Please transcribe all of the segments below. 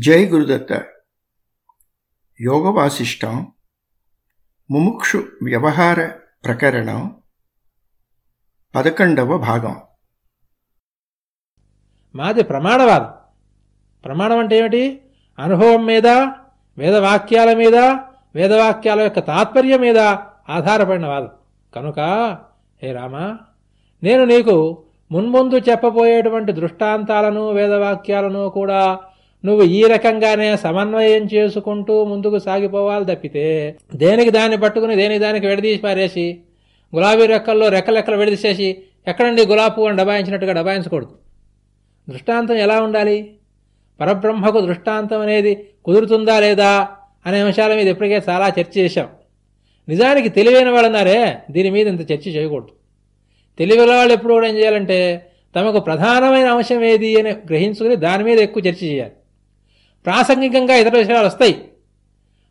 జై గురుదత్త. యోగ వాసిష్టం ముముక్షు వ్యవహార ప్రకరణం పదకొండవ భాగం. మాది ప్రమాణవాదం. ప్రమాణం అంటే ఏమిటి? అనుభవం మీద వేదవాక్యాల మీద వేదవాక్యాల యొక్క తాత్పర్యం మీద ఆధారపడిన వాదం. కనుక హే రామా నేను నీకు మున్ముందు చెప్పబోయేటువంటి దృష్టాంతాలను వేదవాక్యాలను కూడా నువ్వు ఈ రకంగానే సమన్వయం చేసుకుంటూ ముందుకు సాగిపోవాలి తప్పితే దేనికి దాన్ని పట్టుకుని దేనికి దానికి విడదీసి పారేసి గులాబీ రెక్కల్లో రెక్కలెక్కలు విడదీసేసి ఎక్కడండి గులాబీ పువ్వుని డబాయించినట్టుగా డబాయించకూడదు దృష్టాంతం ఎలా ఉండాలి? పరబ్రహ్మకు దృష్టాంతం అనేది కుదురుతుందా లేదా అనే అంశాల మీద ఇప్పటికే చాలా చర్చ చేశాం. నిజానికి తెలివైన వాళ్ళన్నారే దీని మీద ఇంత చర్చ చేయకూడదు. తెలివిన వాళ్ళు ఎప్పుడు కూడా ఏం చేయాలంటే తమకు ప్రధానమైన అంశం ఏది అని గ్రహించుకుని దాని మీద ఎక్కువ చర్చ చేయాలి. ప్రాసంగికంగా ఇతర విషయాలు వస్తాయి.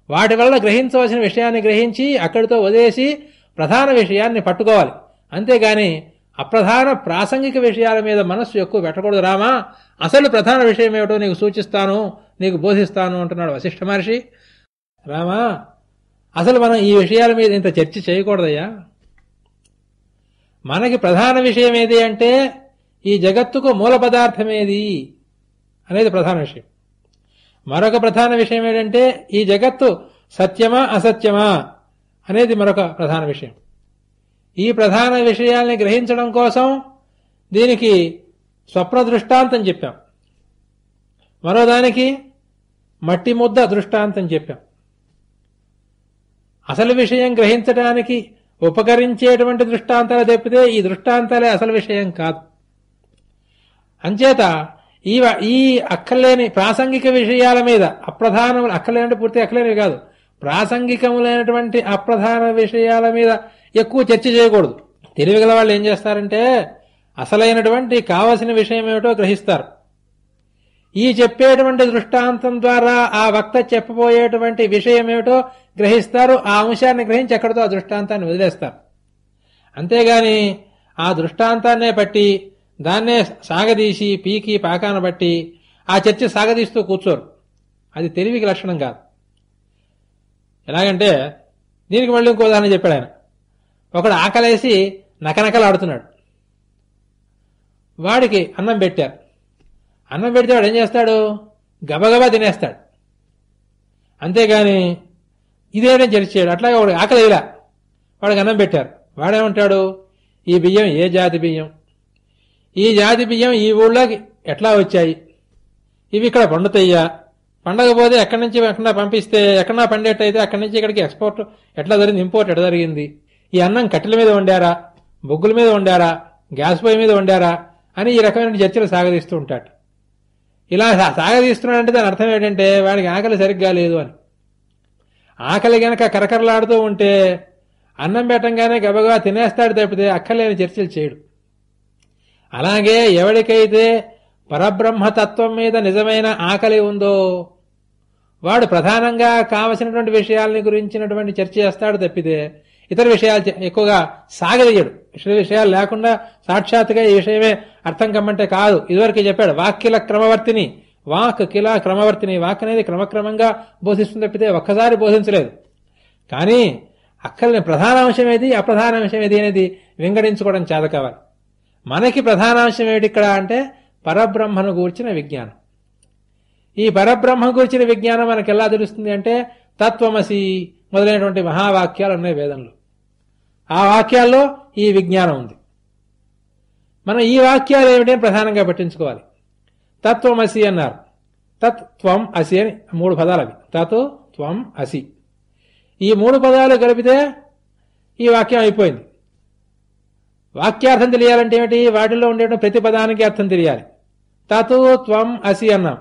వాటి వల్ల గ్రహించవలసిన విషయాన్ని గ్రహించి అక్కడితో వదిలేసి ప్రధాన విషయాన్ని పట్టుకోవాలి. అంతేగాని అప్రధాన ప్రాసంగిక విషయాల మీద మనస్సు ఎక్కువ పెట్టకూడదు రామా. అసలు ప్రధాన విషయం ఏమిటో నీకు సూచిస్తాను నీకు బోధిస్తాను అంటున్నాడు వశిష్ఠ మహర్షి. రామా అసలు మనం ఈ విషయాల మీద ఇంత చర్చ చేయకూడదయ్యా. మనకి ప్రధాన విషయం ఏది అంటే ఈ జగత్తుకు మూల పదార్థమేది అనేది ప్రధాన విషయం. మరొక ప్రధాన విషయం ఏంటంటే ఈ జగత్తు సత్యమా అసత్యమా అనేది మరొక ప్రధాన విషయం. ఈ ప్రధాన విషయాల్ని గ్రహించడం కోసం దీనికి స్వప్న దృష్టాంతం చెప్పాం మరోదానికి మట్టి ముద్ద దృష్టాంతం చెప్పాం. అసలు విషయం గ్రహించడానికి ఉపకరించేటువంటి దృష్టాంతాలు తప్పితే ఈ దృష్టాంతాలే అసలు విషయం కాదు. అంచేత ఈ ఈ అక్కర్లేని ప్రాసంగిక విషయాల మీద అప్రధానములు అక్కర్లేనంటే పూర్తి అక్కర్లేనివి కాదు. ప్రాసంగికములైనటువంటి అప్రధాన విషయాల మీద ఎక్కువ చర్చ చేయకూడదు. తెలివిగల వాళ్ళు ఏం చేస్తారంటే అసలైనటువంటి కావలసిన విషయం ఏమిటో గ్రహిస్తారు. ఈ చెప్పేటువంటి దృష్టాంతం ద్వారా ఆ వక్త చెప్పబోయేటువంటి విషయం ఏమిటో గ్రహిస్తారు. ఆ అంశాన్ని గ్రహించి ఎక్కడితో ఆ దృష్టాంతాన్ని వదిలేస్తారు. అంతేగాని ఆ దృష్టాంతాన్నే పట్టి దాన్నే సాగదీసి పీకి పాకాన బట్టి ఆ చర్చ సాగదీస్తూ కూర్చోరు. అది తెలివికి లక్షణం కాదు. ఎలాగంటే దీనికి మళ్ళీ ఇంకో ఉదాహరణ చెప్పాడు ఆయన. ఒకడు ఆకలేసి నకనకలాడుతున్నాడు. వాడికి అన్నం పెట్టారు. అన్నం పెడితే వాడు ఏం చేస్తాడు? గబగబా తినేస్తాడు. అంతేగాని ఇదేనే చర్చాడు అట్లాగే వాడు ఆకలి ఇలా వాడికి అన్నం పెట్టారు. వాడేమంటాడు? ఈ బియ్యం ఏ జాతి బియ్యం? ఈ జాతి బియ్యం ఈ ఊళ్ళోకి ఎట్లా వచ్చాయి? ఇవి ఇక్కడ పండుతాయ్యా పండకపోతే ఎక్కడి నుంచి ఎక్కడా పంపిస్తే ఎక్కడా పండేటైతే అక్కడి నుంచి ఇక్కడికి ఎక్స్పోర్ట్ ఎట్లా జరిగింది? ఇంపోర్ట్ ఎట్లా జరిగింది? ఈ అన్నం కట్టెల మీద వండారా? బొగ్గుల మీద వండారా? గ్యాస్ పొయ్యి మీద వండారా? అని ఈ రకమైన చర్చలు సాగదీస్తూ ఉంటాడు. ఇలా సాగదీస్తున్నాడంటే దాని అర్థం ఏంటంటే వాడికి ఆకలి సరిగ్గా లేదు అని. ఆకలి గనక కరకరలాడుతూ ఉంటే అన్నం పెట్టంగానే గబగబా తినేస్తాడు తప్పితే అక్కర్లేని చర్చలు చేయడు. అలాగే ఎవడికైతే పరబ్రహ్మతత్వం మీద నిజమైన ఆకలి ఉందో వాడు ప్రధానంగా కావలసినటువంటి విషయాలని గురించినటువంటి చర్చ చేస్తాడు తప్పితే ఇతర విషయాలు ఎక్కువగా సాగదీయడు. ఇతర విషయాలు లేకుండా సాక్షాత్తుగా ఈ విషయమే అర్థం కమ్మంటే కాదు. ఇదివరకు చెప్పాడు వాక్యల క్రమవర్తిని వాక్ కిల క్రమవర్తిని వాక్ అనేది క్రమక్రమంగా బోధిస్తుంది తప్పితే ఒక్కసారి బోధించలేదు. కానీ అక్కల్ని ప్రధాన అంశం ఏది అప్రధాన అంశం ఏది అనేది వింగడించుకోవడం చేత కావాలి. మనకి ప్రధానాంశం ఏమిటి ఇక్కడ అంటే పరబ్రహ్మను గూర్చిన విజ్ఞానం. ఈ పరబ్రహ్మ గూర్చిన విజ్ఞానం మనకి ఎలా తెలుస్తుంది అంటే తత్వమసి మొదలైనటువంటి మహావాక్యాలు ఉన్నాయి వేదంలో. ఆ వాక్యాల్లో ఈ విజ్ఞానం ఉంది. మనం ఈ వాక్యాలు ఏమిటని ప్రధానంగా పట్టించుకోవాలి. తత్వమసి అన్నారు. తత్ త్వం అసి అని మూడు పదాలు అవి. తత్ త్వం అసి. ఈ మూడు పదాలు కలిపితే ఈ వాక్యం అయిపోయింది. వాక్యార్థం తెలియాలంటే ఏమిటి? వాటిలో ఉండేటువంటి ప్రతి పదానికి అర్థం తెలియాలి. తతు త్వం అసి అన్నాం.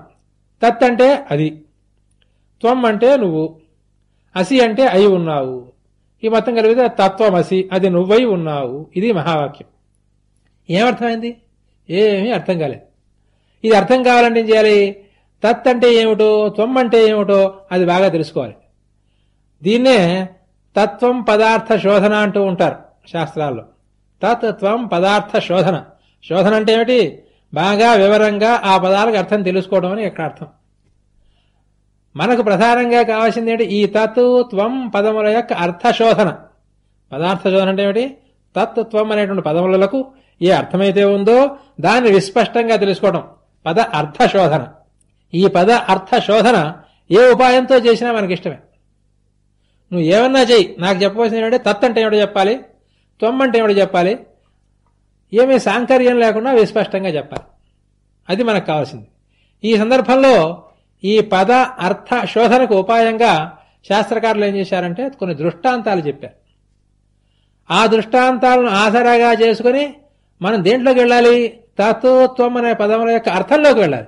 తత్ అంటే అది. త్వం అంటే నువ్వు. అసి అంటే అయి ఉన్నావు. ఈ మొత్తం కలిపితే తత్వం అసి అది నువ్వై ఉన్నావు. ఇది మహావాక్యం. ఏమర్థమైంది? ఏమీ అర్థం కాలేదు. ఇది అర్థం కావాలంటే ఏం చేయాలి? తత్ అంటే ఏమిటో త్వం అంటే ఏమిటో అది బాగా తెలుసుకోవాలి. దీన్నే తత్వం పదార్థ శోధన అంటూ ఉంటారు శాస్త్రాల్లో. తత్వం పదార్థ శోధన. శోధన అంటే ఏమిటి? బాగా వివరంగా ఆ పదాలకు అర్థం తెలుసుకోవడం అని ఇక్కడ అర్థం. మనకు ప్రధానంగా కావాల్సింది ఏంటి? ఈ తత్తు త్వం పదముల యొక్క అర్థశోధన పదార్థ శోధన అంటే ఏమిటి? తత్వం త్వం అనేటువంటి పదములకు ఏ అర్థమైతే ఉందో దాన్ని విస్పష్టంగా తెలుసుకోవడం. పద అర్థ శోధన. ఈ పద అర్థ శోధన ఏ ఉపాయంతో చేసినా మనకిష్టమే. నువ్వు ఏమన్నా చెయ్యి. నాకు చెప్పవలసింది ఏంటంటే తత్ అంటే ఏమిటో చెప్పాలి? తొమ్మంటే అంటే చెప్పాలి? ఏమీ సాంకర్యం లేకుండా విస్పష్టంగా చెప్పాలి. అది మనకు కావాల్సింది. ఈ సందర్భంలో ఈ పద అర్థ శోధనకు ఉపాయంగా శాస్త్రకారులు ఏం చేశారంటే కొన్ని దృష్టాంతాలు చెప్పారు. ఆ దృష్టాంతాలను ఆసరాగా చేసుకుని మనం దేంట్లోకి వెళ్ళాలి? తత్వత్వం అనే పదముల యొక్క అర్థంలోకి వెళ్ళాలి.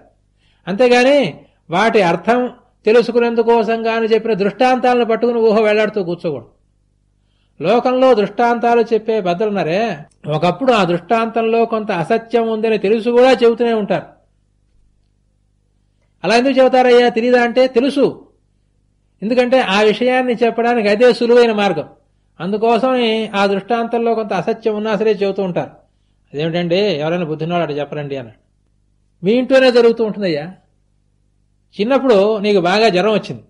అంతేగాని వాటి అర్థం తెలుసుకునేందుకోసం కానీ చెప్పిన దృష్టాంతాలను పట్టుకుని ఊహ వెళ్ళాడుతూ కూర్చోకూడదు. లోకంలో దృష్టాంతాలు చెప్పే బద్దలున్నారే ఒకప్పుడు ఆ దృష్టాంతంలో కొంత అసత్యం ఉందని తెలుసు కూడా చెబుతూనే ఉంటారు. అలా ఎందుకు చెబుతారయ్యా? తెలీదా అంటే తెలుసు. ఎందుకంటే ఆ విషయాన్ని చెప్పడానికి అదే సులువైన మార్గం. అందుకోసమే ఆ దృష్టాంతంలో కొంత అసత్యం ఉన్నా సరే చెబుతూ ఉంటారు. అదేమిటండి? ఎవరైనా బుద్ధినోడు అటు చెప్పరండి అన్నాడు. మీ ఇంట్లోనే జరుగుతూ ఉంటుందయ్యా. చిన్నప్పుడు నీకు బాగా జ్వరం వచ్చింది.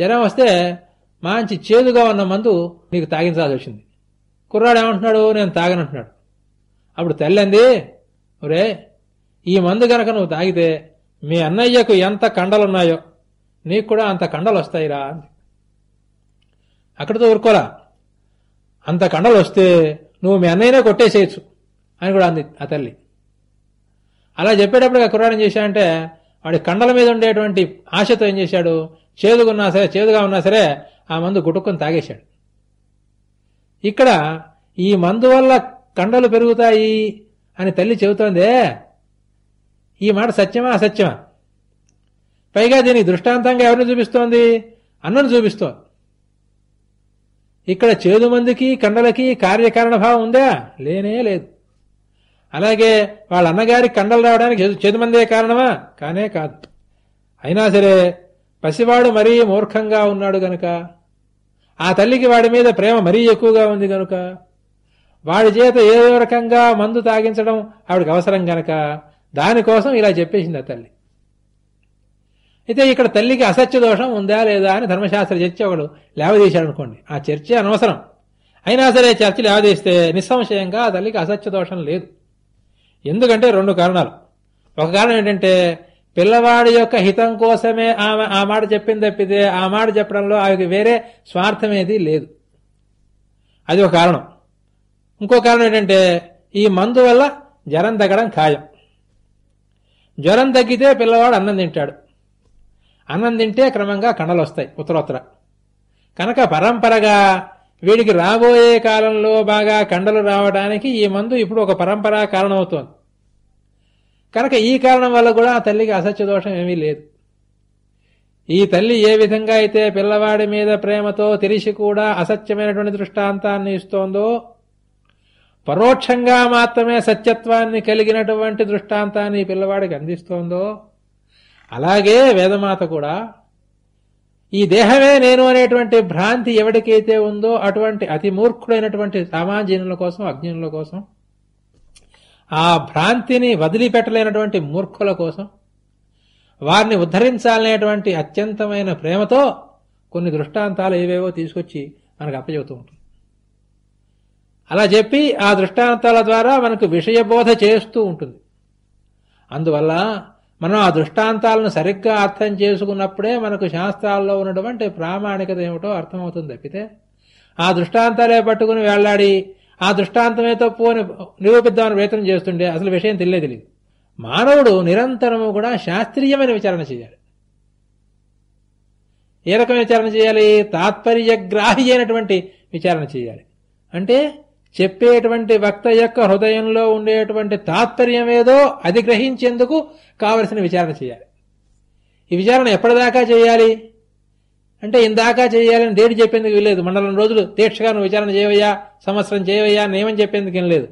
జ్వరం వస్తే మంచి చేదుగా ఉన్న మందు నీకు తాగించాల్సి వచ్చింది. కుర్రాడు ఏమంటున్నాడు? నేను తాగనంటున్నాడు. అప్పుడు తల్లింది ఒరే ఈ మందు గనక నువ్వు తాగితే మీ అన్నయ్యకు ఎంత కండలున్నాయో నీకు కూడా అంత కండలు వస్తాయిరా అంది. అక్కడితో ఊరుకోరా. అంత కండలు వస్తే నువ్వు మీ అన్నయ్యనే కొట్టేసేయచ్చు అని కూడా అంది ఆ తల్లి. అలా చెప్పేటప్పుడు కుర్రాడు ఏం చేశాడంటే వాడి కండల మీద ఉండేటువంటి ఆశతో ఏం చేశాడు? చేదుగున్నా సరే చేదుగా ఉన్నా సరే ఆ మందు గుటుక్కుని తాగేశాడు. ఇక్కడ ఈ మందు వల్ల కండలు పెరుగుతాయి అని తల్లి చెబుతోందే. ఈ మాట సత్యమా అసత్యమా? పైగా దీనికి దృష్టాంతంగా ఎవరిని చూపిస్తోంది? అన్నను చూపిస్తోంది. ఇక్కడ చేదు మందికి కండలకి కార్యకారణ భావం ఉందా? లేనే లేదు. అలాగే వాళ్ళ అన్నగారి కండలు రావడానికి చేదు మందే కారణమా? కానే కాదు. అయినా సరే పసివాడు మరీ మూర్ఖంగా ఉన్నాడు గనుక ఆ తల్లికి వాడి మీద ప్రేమ మరీ ఎక్కువగా ఉంది గనుక వాడి చేత ఏదో రకంగా మందు తాగించడం ఆవిడకి అవసరం గనక దానికోసం ఇలా చెప్పేసింది ఆ తల్లి. అయితే ఇక్కడ తల్లికి అసత్య దోషం ఉందా లేదా అని ధర్మశాస్త్ర చర్చ ఒకడు లేవదీశాడు అనుకోండి. ఆ చర్చ అనవసరం. అయినా సరే చర్చ లేవదీస్తే నిస్సంశయంగా ఆ తల్లికి అసత్య దోషం లేదు. ఎందుకంటే రెండు కారణాలు. ఒక కారణం ఏంటంటే పిల్లవాడి యొక్క హితం కోసమే ఆమె ఆ మాట చెప్పింది తప్పితే ఆ మాట చెప్పడంలో ఆమెకి వేరే స్వార్థమేది లేదు. అది ఒక కారణం. ఇంకో కారణం ఏంటంటే ఈ మందు వల్ల జ్వరం తగ్గడం ఖాయం. జ్వరం తగ్గితే పిల్లవాడు అన్నం తింటాడు. అన్నం తింటే క్రమంగా కండలు వస్తాయి ఉత్తరోత్తర. కనుక పరంపరగా వీడికి రాబోయే కాలంలో బాగా కండలు రావడానికి ఈ మందు ఇప్పుడు ఒక పరంపరా కారణమవుతోంది. కనుక ఈ కారణం వల్ల కూడా ఆ తల్లికి అసత్య దోషం ఏమీ లేదు. ఈ తల్లి ఏ విధంగా అయితే పిల్లవాడి మీద ప్రేమతో తెలిసి కూడా అసత్యమైనటువంటి దృష్టాంతాన్ని ఇస్తోందో పరోక్షంగా మాత్రమే సత్యత్వాన్ని కలిగినటువంటి దృష్టాంతాన్ని ఈ పిల్లవాడికి అందిస్తోందో అలాగే వేదమాత కూడా ఈ దేహమే నేను అనేటువంటి భ్రాంతి ఎవరికైతే ఉందో అటువంటి అతి మూర్ఖుడైనటువంటి సామాజీనుల కోసం అజ్ఞానుల కోసం ఆ భ్రాంతిని వదిలిపెట్టలేనటువంటి మూర్ఖుల కోసం వారిని ఉద్ధరించాలనేటువంటి అత్యంతమైన ప్రేమతో కొన్ని దృష్టాంతాలు ఏవేవో తీసుకొచ్చి మనకు అప్పచెబుతూ ఉంటుంది. అలా చెప్పి ఆ దృష్టాంతాల ద్వారా మనకు విషయబోధ చేస్తూ ఉంటుంది. అందువల్ల మనం ఆ దృష్టాంతాలను సరిగ్గా అర్థం చేసుకున్నప్పుడే మనకు శాస్త్రాల్లో ఉన్నటువంటి ప్రామాణికత ఏమిటో అర్థమవుతుంది తప్పితే ఆ దృష్టాంతాలే పట్టుకుని వెళ్ళాడి ఆ దృష్టాంతమే తప్పు అని నిరూపిద్దామని ప్రయత్నం చేస్తుండే అసలు విషయం తెలియదు తెలియదు మానవుడు నిరంతరము కూడా శాస్త్రీయమైన విచారణ చేయాలి. ఏ రకమైన విచారణ చేయాలి? తాత్పర్యగ్రాహి అయినటువంటి విచారణ చేయాలి. అంటే చెప్పేటువంటి వక్త యొక్క హృదయంలో ఉండేటువంటి తాత్పర్యం ఏదో అది గ్రహించేందుకు కావలసిన విచారణ చేయాలి. ఈ విచారణ ఎప్పటిదాకా చేయాలి? అంటే ఇందాకా చేయాలని డేట్ చెప్పేందుకు వీల్లేదు? మండలం రోజులు దీక్షగా నువ్వు విచారణ చేయవయ్యా సంవత్సరం చేయవయ్యా నియమం చెప్పేందుకు ఏం లేదు.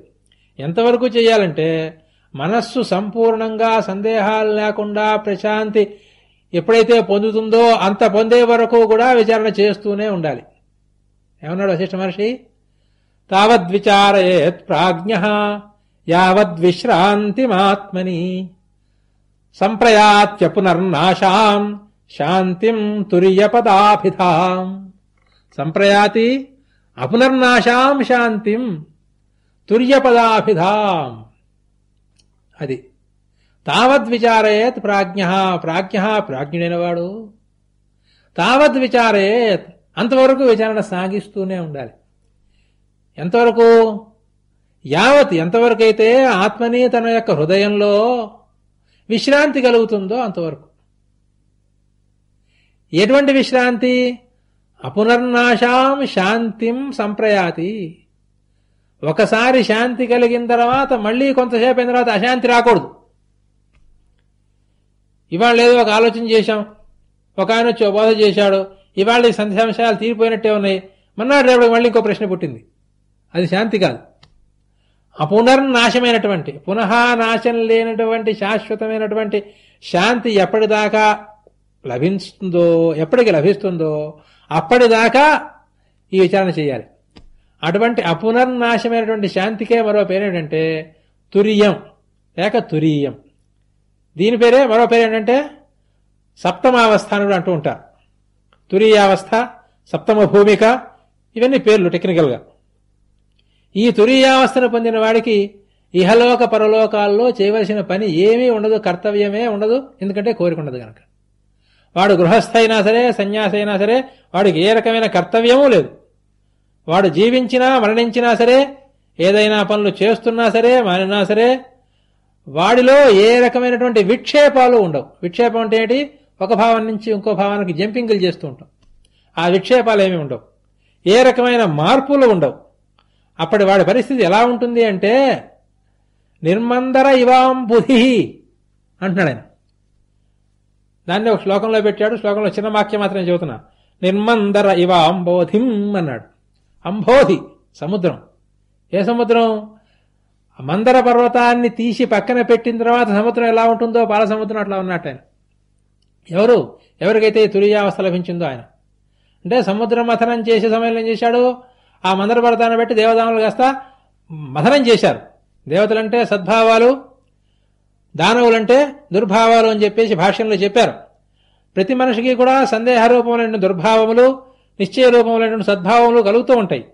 ఎంతవరకు చేయాలంటే మనస్సు సంపూర్ణంగా సందేహాలు లేకుండా ప్రశాంతి ఎప్పుడైతే పొందుతుందో అంత పొందే వరకు కూడా విచారణ చేస్తూనే ఉండాలి. ఏమన్నాడు వశిష్ఠ మహర్షి? తావద్విచారయేత్ ప్రాజ్ఞ యావద్విశ్రాంతిమాత్మని సంప్రయాత్య పునర్నాశాం శాంతిం తురియపదాభిధాం. సంప్రయాతి అపునర్నాశాం శాంతిం తుర్యపదాభిధాం. అది. తావద్విచారయేత్ ప్రాజ్ఞ. ప్రాజ్ఞ ప్రాజ్ఞుడైన వాడు తావద్విచారయేత్ అంతవరకు విచారణ సాగిస్తూనే ఉండాలి. ఎంతవరకు? యావత్ ఎంతవరకైతే ఆత్మని తన యొక్క హృదయంలో విశ్రాంతి కలుగుతుందో అంతవరకు. ఎటువంటి విశ్రాంతి? అపునర్నాశాం శాంతిం సంప్రయాతి. ఒకసారి శాంతి కలిగిన తర్వాత మళ్ళీ కొంతసేపు అయిన తర్వాత అశాంతి రాకూడదు. ఇవాళ ఏదో ఒక ఆలోచన చేశాం. ఒక ఆయన వచ్చి బోధ చేశాడు. ఇవాళ ఈ సంధ్యాంశాలు తీరిపోయినట్టే ఉన్నాయి. మన్నాడు రేపటికి మళ్ళీ ఇంకో ప్రశ్న పుట్టింది. అది శాంతి కాదు. అపునర్నాశమైనటువంటి పునః నాశం లేనటువంటి శాశ్వతమైనటువంటి శాంతి ఎప్పటిదాకా లభిస్తుందో ఎప్పటికి లభిస్తుందో అప్పటిదాకా ఈ విచారణ చేయాలి. అటువంటి అపునర్నాశమైనటువంటి శాంతికే మరో పేరేంటంటే తురియం. లేక తురీయం. దీని పేరే మరో పేరు ఏంటంటే సప్తమావస్థ అని కూడా అంటూ ఉంటారు. తురీయావస్థ సప్తమ భూమిక ఇవన్నీ పేర్లు టెక్నికల్గా. ఈ తురీయావస్థను పొందిన వాడికి ఇహలోక పరలోకాల్లో చేయవలసిన పని ఏమీ ఉండదు కర్తవ్యమే ఉండదు ఎందుకంటే కోరిక ఉండదు కనుక వాడు గృహస్థ అయినా సరే సన్యాసి అయినా సరే వాడికి ఏ రకమైన కర్తవ్యమూ లేదు. వాడు జీవించినా మరణించినా సరే ఏదైనా పనులు చేస్తున్నా సరే మానినా సరే వాడిలో ఏ రకమైనటువంటి విక్షేపాలు ఉండవు. విక్షేపం అంటే ఏంటి? ఒక భావం నుంచి ఇంకో భావానికి జంపింగ్లు చేస్తూ ఉంటాం. ఆ విక్షేపాలు ఏమి ఉండవు. ఏ రకమైన మార్పులు ఉండవు. అప్పటి వాడి పరిస్థితి ఎలా ఉంటుంది అంటే నిర్మందర ఇవాం బుధి అంటున్నాడు ఆయన. దాన్ని ఒక శ్లోకంలో పెట్టాడు. శ్లోకంలో చిన్న వాక్యం మాత్రం చెబుతున్నా. నిర్మందర ఇవ అంబోధిం అన్నాడు. అంబోధి సముద్రం. ఏ సముద్రం? మందర పర్వతాన్ని తీసి పక్కన పెట్టిన తర్వాత సముద్రం ఎలా ఉంటుందో పాల సముద్రం అట్లా ఉన్నట్టు ఆయన. ఎవరు? ఎవరికైతే ఈ తురియావస్థ లభించిందో ఆయన. అంటే సముద్రం మథనం చేసే సమయంలో ఏం చేశాడు? ఆ మందర పర్వతాన్ని బట్టి దేవదాములు కాస్త మథనం చేశారు. దేవతలంటే సద్భావాలు దానవులంటే దుర్భావాలు అని చెప్పేసి భాష్యంలో చెప్పారు. ప్రతి మనిషికి కూడా సందేహారూపములైన దుర్భావములు నిశ్చయ రూపములైన సద్భావములు కలుగుతూ ఉంటాయి.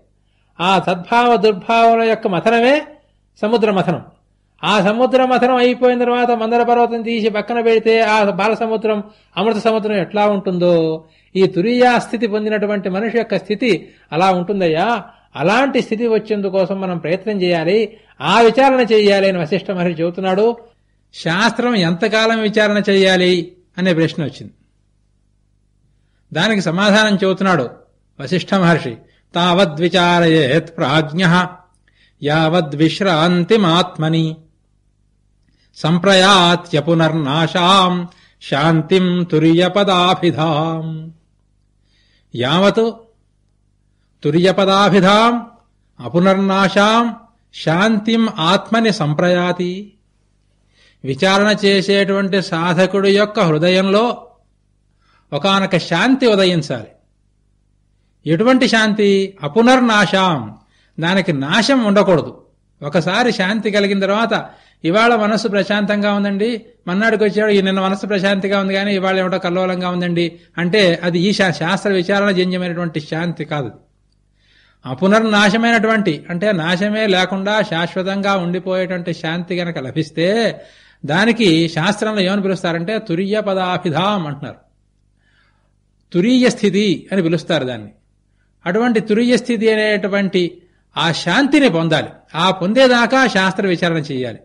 ఆ సద్భావ దుర్భావముల యొక్క మథనమే సముద్ర మథనం. ఆ సముద్ర మథనం అయిపోయిన తర్వాత మందర పర్వతం తీసి పక్కన పెడితే ఆ బాల సముద్రం అమృత సముద్రం ఎట్లా ఉంటుందో? ఈ తురియా స్థితి పొందినటువంటి మనిషి యొక్క స్థితి అలా ఉంటుందయ్యా. అలాంటి స్థితి వచ్చేందుకోసం మనం ప్రయత్నం చేయాలి. ఆ విచారణ చేయాలి అని వశిష్ఠ మహర్షి చెబుతున్నాడు. శాస్త్రం ఎంతకాలం విచారణ చేయాలి అనే ప్రశ్న వచ్చింది. దానికి సమాధానం చెబుతున్నాడు వశిష్ఠ మహర్షి. తావద్విచారయేత్ ప్రాజ్ఞ యావద్విశ్రాంతిమాత్మని. సంప్రయాత్యపునర్నాశాం శాంతిం తుర్యపదాభిధాం. యావత్ తుర్యపదాభిధాం అపునర్నాశాం శాంతిం ఆత్మని సంప్రయాతి. విచారణ చేసేటువంటి సాధకుడు యొక్క హృదయంలో ఒకనొక శాంతి ఉదయించాలి. ఎటువంటి శాంతి? అపునర్నాశాం. దానికి నాశం ఉండకూడదు. ఒకసారి శాంతి కలిగిన తర్వాత ఇవాళ మనస్సు ప్రశాంతంగా ఉందండి. మన్నాడికి వచ్చాడు ఈ నిన్న మనస్సు ప్రశాంతిగా ఉంది కానీ ఇవాళ ఏమిటో కల్లోలంగా ఉందండి. అంటే అది ఈ శాస్త్ర విచారణ జన్యమైనటువంటి శాంతి కాదు. అపునర్నాశమైనటువంటి అంటే నాశమే లేకుండా శాశ్వతంగా ఉండిపోయేటువంటి శాంతి గనక లభిస్తే దానికి శాస్త్రంలో ఏమని పిలుస్తారంటే తురియ పదాభిధాం అంటున్నారు. తురీయ స్థితి అని పిలుస్తారు దాన్ని. అటువంటి తురియ స్థితి అనేటువంటి ఆ శాంతిని పొందాలి. ఆ పొందేదాకా శాస్త్ర విచారణ చేయాలి.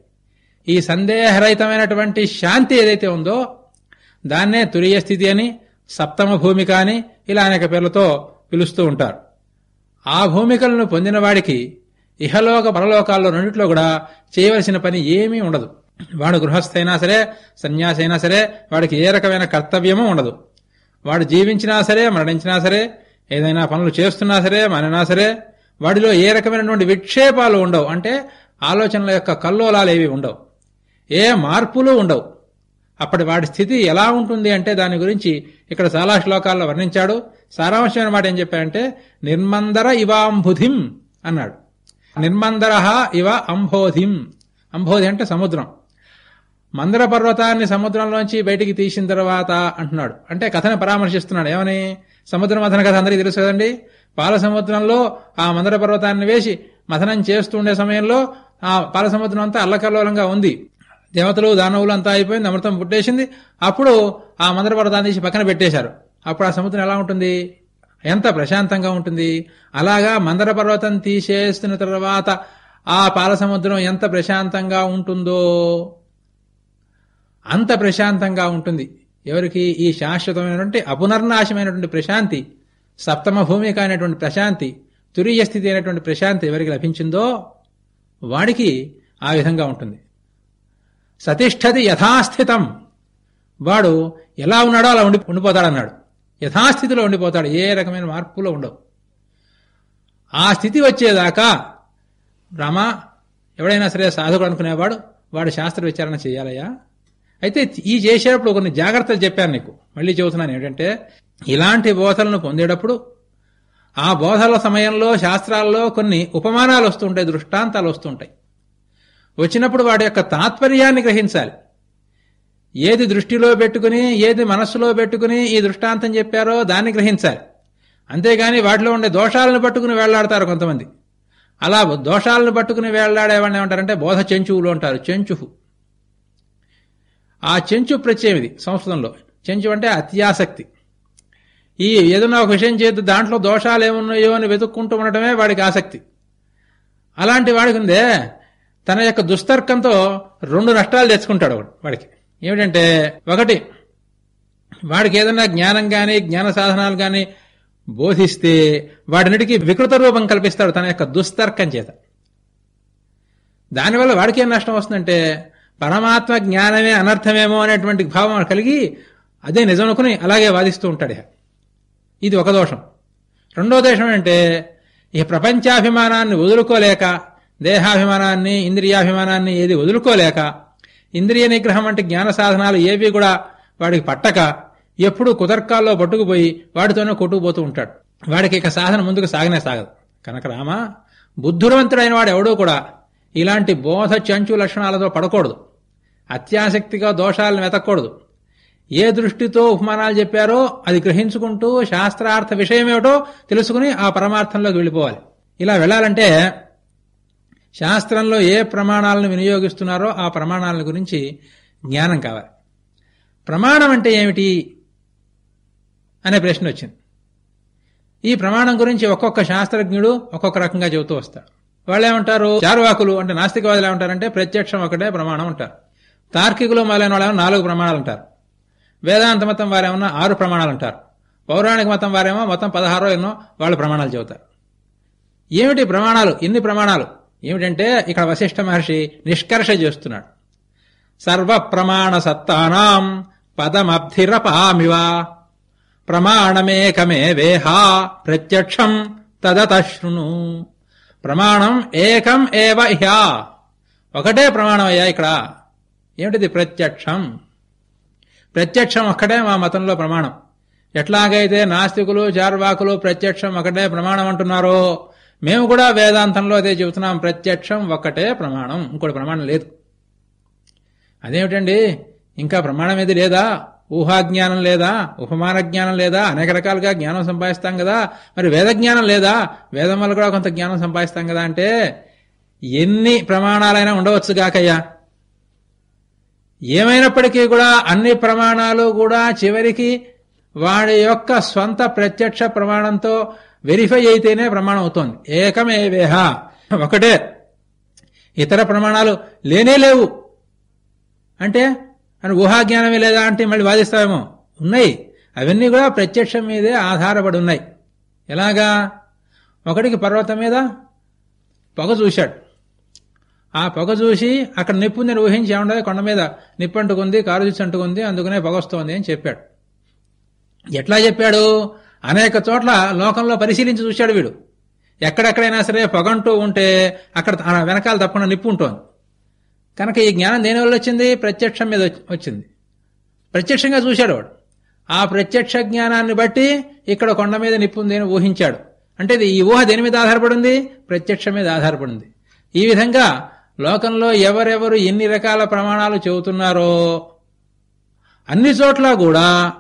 ఈ సందేహరహితమైనటువంటి శాంతి ఏదైతే ఉందో దాన్నే తురియ స్థితి అని సప్తమ భూమిక అని ఇలా అనేక పేర్లతో పిలుస్తూ ఉంటారు. ఆ భూమికలను పొందిన వాడికి ఇహలోక పరలోకాల్లో రెండిట్లో కూడా చేయవలసిన పని ఏమీ ఉండదు. వాడు గృహస్థైనా సరే సన్యాసి అయినా సరే వాడికి ఏ రకమైన కర్తవ్యమూ ఉండదు. వాడు జీవించినా సరే మరణించినా సరే ఏదైనా పనులు చేస్తున్నా సరే మానినా సరే వాడిలో ఏ రకమైనటువంటి విక్షేపాలు ఉండవు. అంటే ఆలోచనల యొక్క కల్లోలాలు ఏవి ఉండవు. ఏ మార్పులు ఉండవు. అప్పటి వాడి స్థితి ఎలా ఉంటుంది అంటే దాని గురించి ఇక్కడ చాలా శ్లోకాల్లో వర్ణించాడు. సారాంశమైన మాట ఏం చెప్పాడంటే నిర్మందర ఇవాంబుధిం అన్నాడు. నిర్మందర ఇవ అంబోధిం. అంబోధి అంటే సముద్రం. మందర పర్వతాన్ని సముద్రంలోంచి బయటికి తీసిన తర్వాత అంటున్నాడు. అంటే కథను పరామర్శిస్తున్నాడు. ఏమని? సముద్ర మథన కథ అందరికీ తెలుసు కదండి. పాల సముద్రంలో ఆ మందర పర్వతాన్ని వేసి మథనం చేస్తుండే సమయంలో ఆ పాల సముద్రం అంతా అల్లకల్లోలంగా ఉంది. దేవతలు దానవులు అంతా అయిపోయింది. అమృతం పుట్టేసింది. అప్పుడు ఆ మందర పర్వతాన్ని తీసి పక్కన పెట్టేశారు. అప్పుడు ఆ సముద్రం ఎలా ఉంటుంది? ఎంత ప్రశాంతంగా ఉంటుంది. అలాగా మందర పర్వతం తీసేస్తున్న తర్వాత ఆ పాల సముద్రం ఎంత ప్రశాంతంగా ఉంటుందో అంత ప్రశాంతంగా ఉంటుంది. ఎవరికి ఈ శాశ్వతమైనటువంటి అపునర్నాశమైనటువంటి ప్రశాంతి సప్తమ భూమిక అయినటువంటి ప్రశాంతి తురీయ స్థితి అయినటువంటి ప్రశాంతి ఎవరికి లభించిందో వాడికి ఆ విధంగా ఉంటుంది. సతిష్ఠతి యథాస్థితం. వాడు ఎలా ఉన్నాడో అలా ఉండి ఉండిపోతాడన్నాడు. యథాస్థితిలో ఉండిపోతాడు. ఏ రకమైన మార్పులో ఉండవు. ఆ స్థితి వచ్చేదాకా రమ ఎవడైనా సరే సాధకుడు అనుకునేవాడు వాడు శాస్త్ర విచారణ చేయాలయ్యా? అయితే ఈ చేసేటప్పుడు కొన్ని జాగ్రత్తలు చెప్పాను నీకు. మళ్ళీ చెబుతున్నాను ఏంటంటే ఇలాంటి బోధలను పొందేటప్పుడు ఆ బోధల సమయంలో శాస్త్రాల్లో కొన్ని ఉపమానాలు వస్తుంటాయి దృష్టాంతాలు వస్తుంటాయి. వచ్చినప్పుడు వాడి యొక్క తాత్పర్యాన్ని గ్రహించాలి. ఏది దృష్టిలో పెట్టుకుని ఏది మనస్సులో పెట్టుకుని ఈ దృష్టాంతం చెప్పారో దాన్ని గ్రహించాలి. అంతేగాని వాటిలో ఉండే దోషాలను పట్టుకుని వేళ్ళాడతారు కొంతమంది. అలా దోషాలను పట్టుకుని వేళ్ళాడేవాడిని ఏమంటారంటే బోధ చెంచువులు అంటారు చెంచుహు. ఆ చెంచు ప్రత్యయం ఇది సంస్కృతంలో. చెంచు అంటే అత్యాసక్తి. ఈ ఏదైనా ఒక విషయం చేద్దు దాంట్లో దోషాలు ఏమున్నాయో అని వెతుక్కుంటూ ఉండటమే వాడికి ఆసక్తి. అలాంటి వాడికి ఉందే తన యొక్క దుస్తర్కంతో రెండు నష్టాలు తెచ్చుకుంటాడు వాడికి. ఏమిటంటే ఒకటి వాడికి ఏదైనా జ్ఞానం కానీ జ్ఞాన సాధనాలు కానీ బోధిస్తే వాడినిటికి వికృత రూపం కల్పిస్తాడు తన యొక్క దుస్తర్కం చేత. దానివల్ల వాడికి ఏం నష్టం వస్తుందంటే పరమాత్మ జ్ఞానమే అనర్థమేమో అనేటువంటి భావం కలిగి అదే నిజం అనుకుని అలాగే వాదిస్తూ ఉంటాడు ఇది ఒక దోషం. రెండో దోషం అంటే ఈ ప్రపంచాభిమానాన్ని వదులుకోలేక దేహాభిమానాన్ని ఇంద్రియాభిమానాన్ని ఏది వదులుకోలేక ఇంద్రియ నిగ్రహం వంటి జ్ఞాన సాధనాలు ఏవి కూడా వాడికి పట్టక ఎప్పుడూ కుదర్కాల్లో పట్టుకుపోయి వాడితోనే కొట్టుకుపోతూ ఉంటాడు. వాడికి ఇక సాధన ముందుకు సాగనే సాగదు. కనుక రామ బుద్ధురవంతుడైన వాడు ఎవడూ కూడా ఇలాంటి బోధ చంచు లక్షణాలతో పడకూడదు. అత్యాసక్తిగా దోషాలను వెతకూడదు. ఏ దృష్టితో ఉపమానాలు చెప్పారో అది గ్రహించుకుంటూ శాస్త్రార్థ విషయమేమిటో తెలుసుకుని ఆ పరమార్థంలోకి వెళ్ళిపోవాలి. ఇలా వెళ్ళాలంటే శాస్త్రంలో ఏ ప్రమాణాలను వినియోగిస్తున్నారో ఆ ప్రమాణాల గురించి జ్ఞానం కావాలి. ప్రమాణం అంటే ఏమిటి అనే ప్రశ్న వచ్చింది. ఈ ప్రమాణం గురించి ఒక్కొక్క శాస్త్రజ్ఞుడు ఒక్కొక్క రకంగా చెబుతూ వస్తాడు వాళ్ళు ఏమంటారు చారువాకులు అంటే నాస్తికవాదులు ఏమంటారంటే ప్రత్యక్షం ఒకటే ప్రమాణం అంటారు. తార్కికులు మొదలైన వాళ్ళు నాలుగు ప్రమాణాలు అంటారు వేదాంత మతం వారేమన్నా ఆరు ప్రమాణాలు అంటారు పౌరాణిక మతం వారేమో మొత్తం పదహారో ఎన్నో వాళ్ళు ప్రమాణాలు చెబుతారు. ఏమిటి ప్రమాణాలు? ఎన్ని ప్రమాణాలు? ఏమిటంటే ఇక్కడ వశిష్ఠ మహర్షి నిష్కర్ష చేస్తున్నాడు. సర్వ ప్రమాణ సత్తానాం పదమబ్ధిరపామివ ప్రమాణమేకమే వేహా ప్రత్యక్షం తదత ప్రమాణం ఏకం ఏవ హ్యా ఒకటే ప్రమాణం అయ్యా ఇక్కడ. ఏమిటిది ప్రత్యక్షం? ప్రత్యక్షం ఒక్కటే మా మతంలో ప్రమాణం. ఎట్లాగైతే నాస్తికులు చార్వాకులు ప్రత్యక్షం ఒకటే ప్రమాణం అంటున్నారో మేము కూడా వేదాంతంలో అదే చెబుతున్నాం ప్రత్యక్షం ఒక్కటే ప్రమాణం. ఇంకోటి ప్రమాణం లేదు. అదేమిటండి? ఇంకా ప్రమాణం ఏది లేదా? ఊహాజ్ఞానం లేదా? ఉపమాన జ్ఞానం లేదా? అనేక రకాలుగా జ్ఞానం సంపాదిస్తాం కదా. మరి వేద జ్ఞానం లేదా? వేదం వల్ల కూడా కొంత జ్ఞానం సంపాదిస్తాం కదా అంటే ఎన్ని ప్రమాణాలైనా ఉండవచ్చు గాకయ్యా ఏమైనప్పటికీ కూడా అన్ని ప్రమాణాలు కూడా చివరికి వాడి యొక్క స్వంత ప్రత్యక్ష ప్రమాణంతో వెరిఫై అయితేనే ప్రమాణం అవుతోంది. ఏకమే వేహ ఒకటే. ఇతర ప్రమాణాలు లేనే లేవు. అంటే అని ఊహాజ్ఞానమే లేదా అంటే మళ్ళీ వాదిస్తామేమో ఉన్నాయి. అవన్నీ కూడా ప్రత్యక్షం మీదే ఆధారపడి ఉన్నాయి. ఎలాగా? ఒకటికి పర్వతం మీద పొగ చూశాడు. ఆ పొగ చూసి అక్కడ నిప్పుందని ఊహించి ఏమండదు కొండ మీద నిప్పు అంటుకుంది కారు చూసి అంటుకుంది అందుకనే పొగ వస్తోంది అని చెప్పాడు. ఎట్లా చెప్పాడు? అనేక చోట్ల లోకంలో పరిశీలించి చూశాడు వీడు. ఎక్కడెక్కడైనా సరే పొగంటూ ఉంటే అక్కడ వెనకాల తప్పకుండా నిప్పు ఉంటుంది. కనుక ఈ జ్ఞానం దేని వల్ల వచ్చింది? ప్రత్యక్షం మీద వచ్చింది. ప్రత్యక్షంగా చూశాడు వాడు. ఆ ప్రత్యక్ష జ్ఞానాన్ని బట్టి ఇక్కడ కొండ మీద నిప్పుంది అని ఊహించాడు. అంటే ఇది ఈ ఊహ దేని మీద ఆధారపడింది? ప్రత్యక్షం మీద ఆధారపడింది. ఈ విధంగా లోకంలో ఎవరెవరు ఎన్ని రకాల ప్రమాణాలు చెబుతున్నారో అన్ని చోట్ల కూడా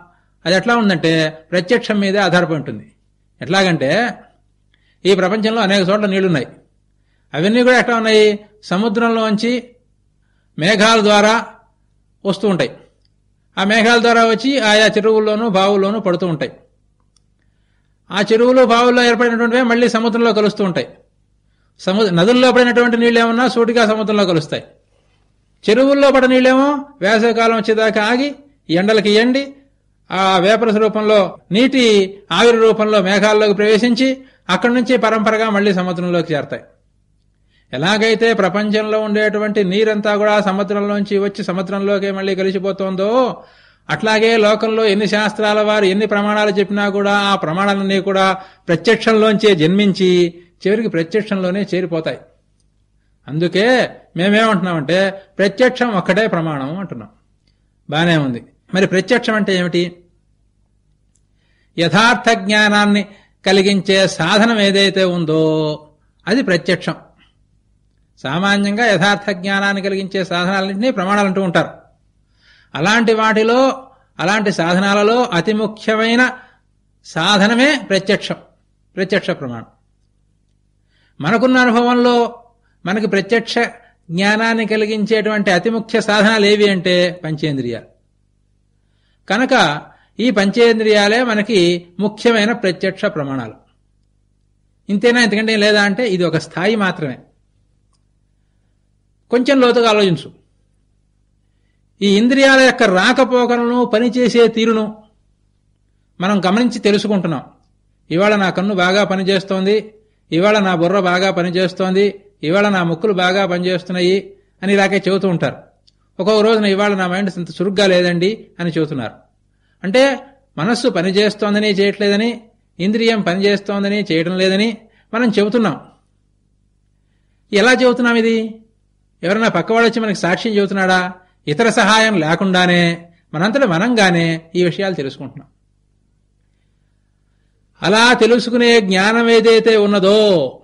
అది ఎట్లా ఉందంటే ప్రత్యక్షం మీదే ఆధారపడి ఉంటుంది. ఎట్లాగంటే ఈ ప్రపంచంలో అనేక చోట్ల నీళ్ళున్నాయి. అవన్నీ కూడా ఎట్లా ఉన్నాయి? సముద్రంలోంచి మేఘాల ద్వారా వస్తూ ఉంటాయి. ఆ మేఘాల ద్వారా వచ్చి ఆయా చెరువుల్లోనూ బావుల్లోనూ పడుతూ ఉంటాయి. ఆ చెరువులు బావుల్లో ఏర్పడినటువంటివే మళ్ళీ సముద్రంలో కలుస్తూ ఉంటాయి. సముద్ర నదుల్లో పడినటువంటి నీళ్ళు ఏమన్నా సూటిగా సముద్రంలో కలుస్తాయి. చెరువుల్లో పడ నీళ్ళేమో వేసవికాలం వచ్చేదాకా ఆగి ఎండలకి ఎండి ఆ వేపరస రూపంలో నీటి ఆవిరి రూపంలో మేఘాల్లోకి ప్రవేశించి అక్కడి నుంచి పరంపరగా మళ్ళీ సముద్రంలోకి చేరతాయి. ఎలాగైతే ప్రపంచంలో ఉండేటువంటి నీరంతా కూడా సముద్రంలోంచి వచ్చి సముద్రంలోకి మళ్ళీ కలిసిపోతుందో అట్లాగే లోకంలో ఎన్ని శాస్త్రాల వారు ఎన్ని ప్రమాణాలు చెప్పినా కూడా ఆ ప్రమాణాలన్నీ కూడా ప్రత్యక్షంలోంచే జన్మించి చివరికి ప్రత్యక్షంలోనే చేరిపోతాయి. అందుకే మేమేమంటున్నామంటే ప్రత్యక్షం ఒక్కటే ప్రమాణం అంటున్నాం. బానే ఉంది. మరి ప్రత్యక్షం అంటే ఏమిటి? యథార్థ జ్ఞానాన్ని కలిగించే సాధనం ఏదైతే ఉందో అది ప్రత్యక్షం. సామాన్యంగా యథార్థ జ్ఞానాన్ని కలిగించే సాధనాలన్నింటినీ ప్రమాణాలు అంటూ ఉంటారు. అలాంటి వాటిలో అలాంటి సాధనాలలో అతి ముఖ్యమైన సాధనమే ప్రత్యక్షం ప్రత్యక్ష ప్రమాణం. మనకున్న అనుభవంలో మనకి ప్రత్యక్ష జ్ఞానాన్ని కలిగించేటువంటి అతి ముఖ్య సాధనాలు ఏవి అంటే పంచేంద్రియాలు. కనుక ఈ పంచేంద్రియాలే మనకి ముఖ్యమైన ప్రత్యక్ష ప్రమాణాలు. ఇంతేనా? ఎందుకంటే లేదా అంటే ఇది ఒక స్థాయి మాత్రమే. కొంచెం లోతుగా ఆలోచించు. ఈ ఇంద్రియాల యొక్క రాకపోకలను పనిచేసే తీరును మనం గమనించి తెలుసుకుంటున్నాం. ఇవాళ నా కన్ను బాగా పనిచేస్తోంది. ఇవాళ నా బుర్ర బాగా పనిచేస్తోంది ఇవాళ నా ముక్కులు బాగా పనిచేస్తున్నాయి అని ఇలాగే చెబుతూ ఉంటారు. ఒక్కొక్క రోజున ఇవాళ నా మైండ్ ఇంత చురుగ్గా లేదండి అని చెబుతున్నారు. అంటే మనస్సు పనిచేస్తోందని చేయట్లేదని ఇంద్రియం పనిచేస్తోందని చేయడం లేదని మనం చెబుతున్నాం. ఎలా చెబుతున్నాం ఇది? ఎవరైనా పక్కవాడు వచ్చి మనకి సాక్ష్యం చెబుతున్నాడా? ఇతర సహాయం లేకుండానే మనంతట మనంగానే ఈ విషయాలు తెలుసుకుంటున్నాం. అలా తెలుసుకునే జ్ఞానం ఏదైతే ఉన్నదో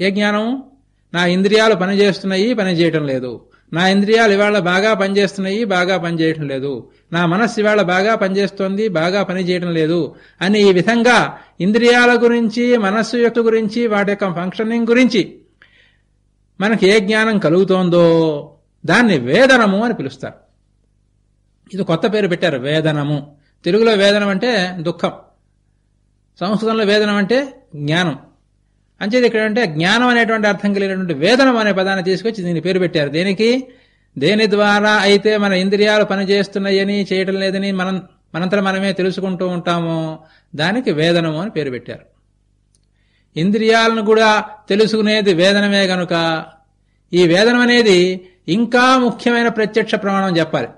ఏ జ్ఞానం? నా ఇంద్రియాలు పనిచేస్తున్నాయి పనిచేయటం లేదు. నా ఇంద్రియాలు ఇవాళ బాగా పనిచేస్తున్నాయి బాగా పనిచేయటం లేదు. నా మనస్సు ఇవాళ బాగా పనిచేస్తోంది బాగా పనిచేయటం లేదు అని ఈ విధంగా ఇంద్రియాల గురించి మనస్సు యొక్క గురించి వాటి యొక్క ఫంక్షనింగ్ గురించి మనకి ఏ జ్ఞానం కలుగుతోందో దాన్ని వేదనము అని పిలుస్తారు. ఇది కొత్త పేరు పెట్టారు వేదనము. తెలుగులో వేదనం అంటే దుఃఖం. సంస్కృతంలో వేదనం అంటే జ్ఞానం. అంచేది ఇక్కడ అంటే జ్ఞానం అనేటువంటి అర్థం కలిగినటువంటి వేదనం అనే పదాన్ని తీసుకొచ్చి దీని పేరు పెట్టారు. దేనికి? దేని ద్వారా అయితే మన ఇంద్రియాలు పనిచేస్తున్నాయని చేయటం లేదని మనం మనంతరం మనమే తెలుసుకుంటూ ఉంటామో దానికి వేదనము అని పేరు పెట్టారు. ఇంద్రియాలను కూడా తెలుసుకునేది వేదనమే గనుక ఈ వేదనం అనేది ఇంకా ముఖ్యమైన ప్రత్యక్ష ప్రమాణం చెప్పాలి.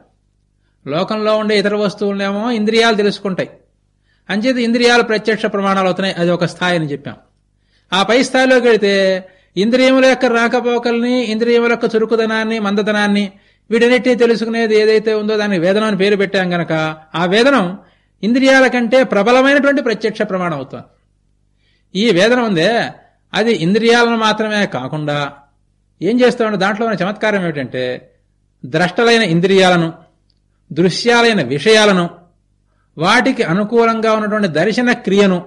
లోకంలో ఉండే ఇతర వస్తువులనేమో ఇంద్రియాలు తెలుసుకుంటాయి. అంచేది ఇంద్రియాలు ప్రత్యక్ష ప్రమాణాలు అవుతున్నాయి. అది ఒక స్థాయి అని చెప్పాం. ఆ పై స్థాయిలోకి వెళితే ఇంద్రియముల యొక్క రాకపోకల్ని ఇంద్రియముల యొక్క చురుకుదనాన్ని మందదనాన్ని వీటన్నిటినీ తెలుసుకునేది ఏదైతే ఉందో దానికి వేదన అని పేరు పెట్టాం గనక ఆ వేదనం ఇంద్రియాల కంటే ప్రబలమైనటువంటి ప్రత్యక్ష ప్రమాణం అవుతుంది. ఈ వేదన ఉందే అది ఇంద్రియాలను మాత్రమే కాకుండా ఏం చేస్తామంటే దాంట్లో ఉన్న చమత్కారం ఏమిటంటే ద్రష్టలైన ఇంద్రియాలను దృశ్యాలైన విషయాలను వాటికి అనుకూలంగా ఉన్నటువంటి దర్శన క్రియను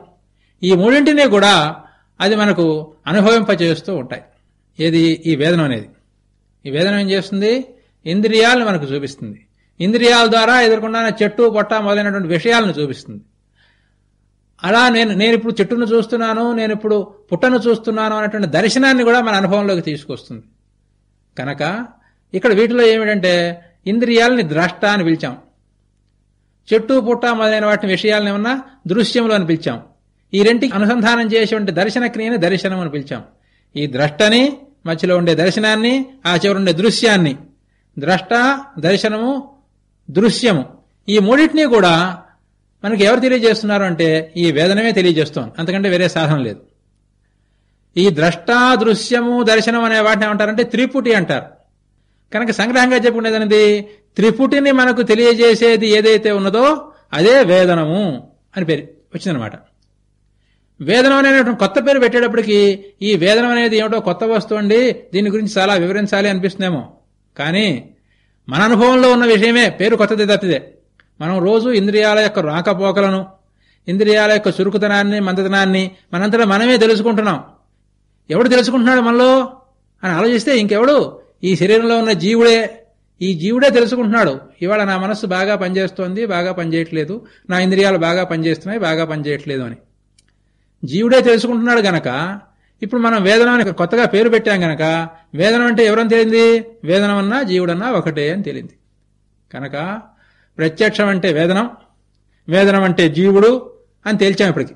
ఈ మూడింటినీ కూడా అది మనకు అనుభవింపచేస్తూ ఉంటాయి. ఏది? ఈ వేదన అనేది. ఈ వేదన ఏం చేస్తుంది? ఇంద్రియాలను మనకు చూపిస్తుంది. ఇంద్రియాల ద్వారా ఎదుర్కొన్న చెట్టు పొట్ట మొదలైనటువంటి విషయాలను చూపిస్తుంది. అలా నేను నేను ఇప్పుడు చెట్టును చూస్తున్నాను నేను ఇప్పుడు పుట్టను చూస్తున్నాను అనేటువంటి దర్శనాన్ని కూడా మన అనుభవంలోకి తీసుకొస్తుంది. కనుక ఇక్కడ వీటిలో ఏమిటంటే ఇంద్రియాలని ద్రష్ట అని పిలిచాం. చెట్టు పుట్ట మొదలైన వాటి విషయాలను ఏమన్నా దృశ్యములు అని పిలిచాం. ఈ రెంటికి అనుసంధానం చేసేటువంటి దర్శన క్రియని దర్శనం అని పిలిచాం. ఈ ద్రష్టని మధ్యలో ఉండే దర్శనాన్ని ఆ చివరి ఉండే దృశ్యాన్ని. ద్రష్ట దర్శనము దృశ్యము. ఈ మూడింటినీ కూడా మనకి ఎవరు తెలియజేస్తున్నారు అంటే ఈ వేదనమే తెలియజేస్తుంది. అంతకంటే వేరే సాధనం లేదు. ఈ ద్రష్ట దృశ్యము దర్శనం అనే వాటిని ఏమంటారంటే త్రిపుటి అంటారు. కనుక సంగ్రహంగా చెప్పుకునేదనేది త్రిపుటిని మనకు తెలియజేసేది ఏదైతే ఉన్నదో అదే వేదనము అని పేరు వచ్చిందనమాట వేదనం అనేటువంటి కొత్త పేరు పెట్టేటప్పటికి ఈ వేదనం అనేది ఏమిటో కొత్త వస్తువు అండి దీని గురించి చాలా వివరించాలి అనిపిస్తుందేమో. కానీ మన అనుభవంలో ఉన్న విషయమే పేరు కొత్తది తప్పిదే మనం రోజు ఇంద్రియాల యొక్క రాకపోకలను ఇంద్రియాల యొక్క చురుకుతనాన్ని మందతనాన్ని మనంతటా మనమే తెలుసుకుంటున్నాం. ఎవడు తెలుసుకుంటున్నాడు మనలో? అని ఆలోచిస్తే ఇంకెవడు? ఈ శరీరంలో ఉన్న జీవుడే ఈ జీవుడే తెలుసుకుంటున్నాడు. ఇవాళ నా మనస్సు బాగా పనిచేస్తోంది బాగా పనిచేయట్లేదు. నా ఇంద్రియాలు బాగా పనిచేస్తున్నాయి బాగా పనిచేయట్లేదు అని. జీవుడే తెలుసుకుంటున్నాడు గనక ఇప్పుడు మనం వేదన అని కొత్తగా పేరు పెట్టాం గనక వేదనం అంటే ఎవరని తేలింది? వేదనం అన్నా జీవుడన్నా ఒకటే అని తేలింది. కనుక ప్రత్యక్షం అంటే వేదనం వేదనం అంటే జీవుడు అని తేల్చాం ఇప్పటికి.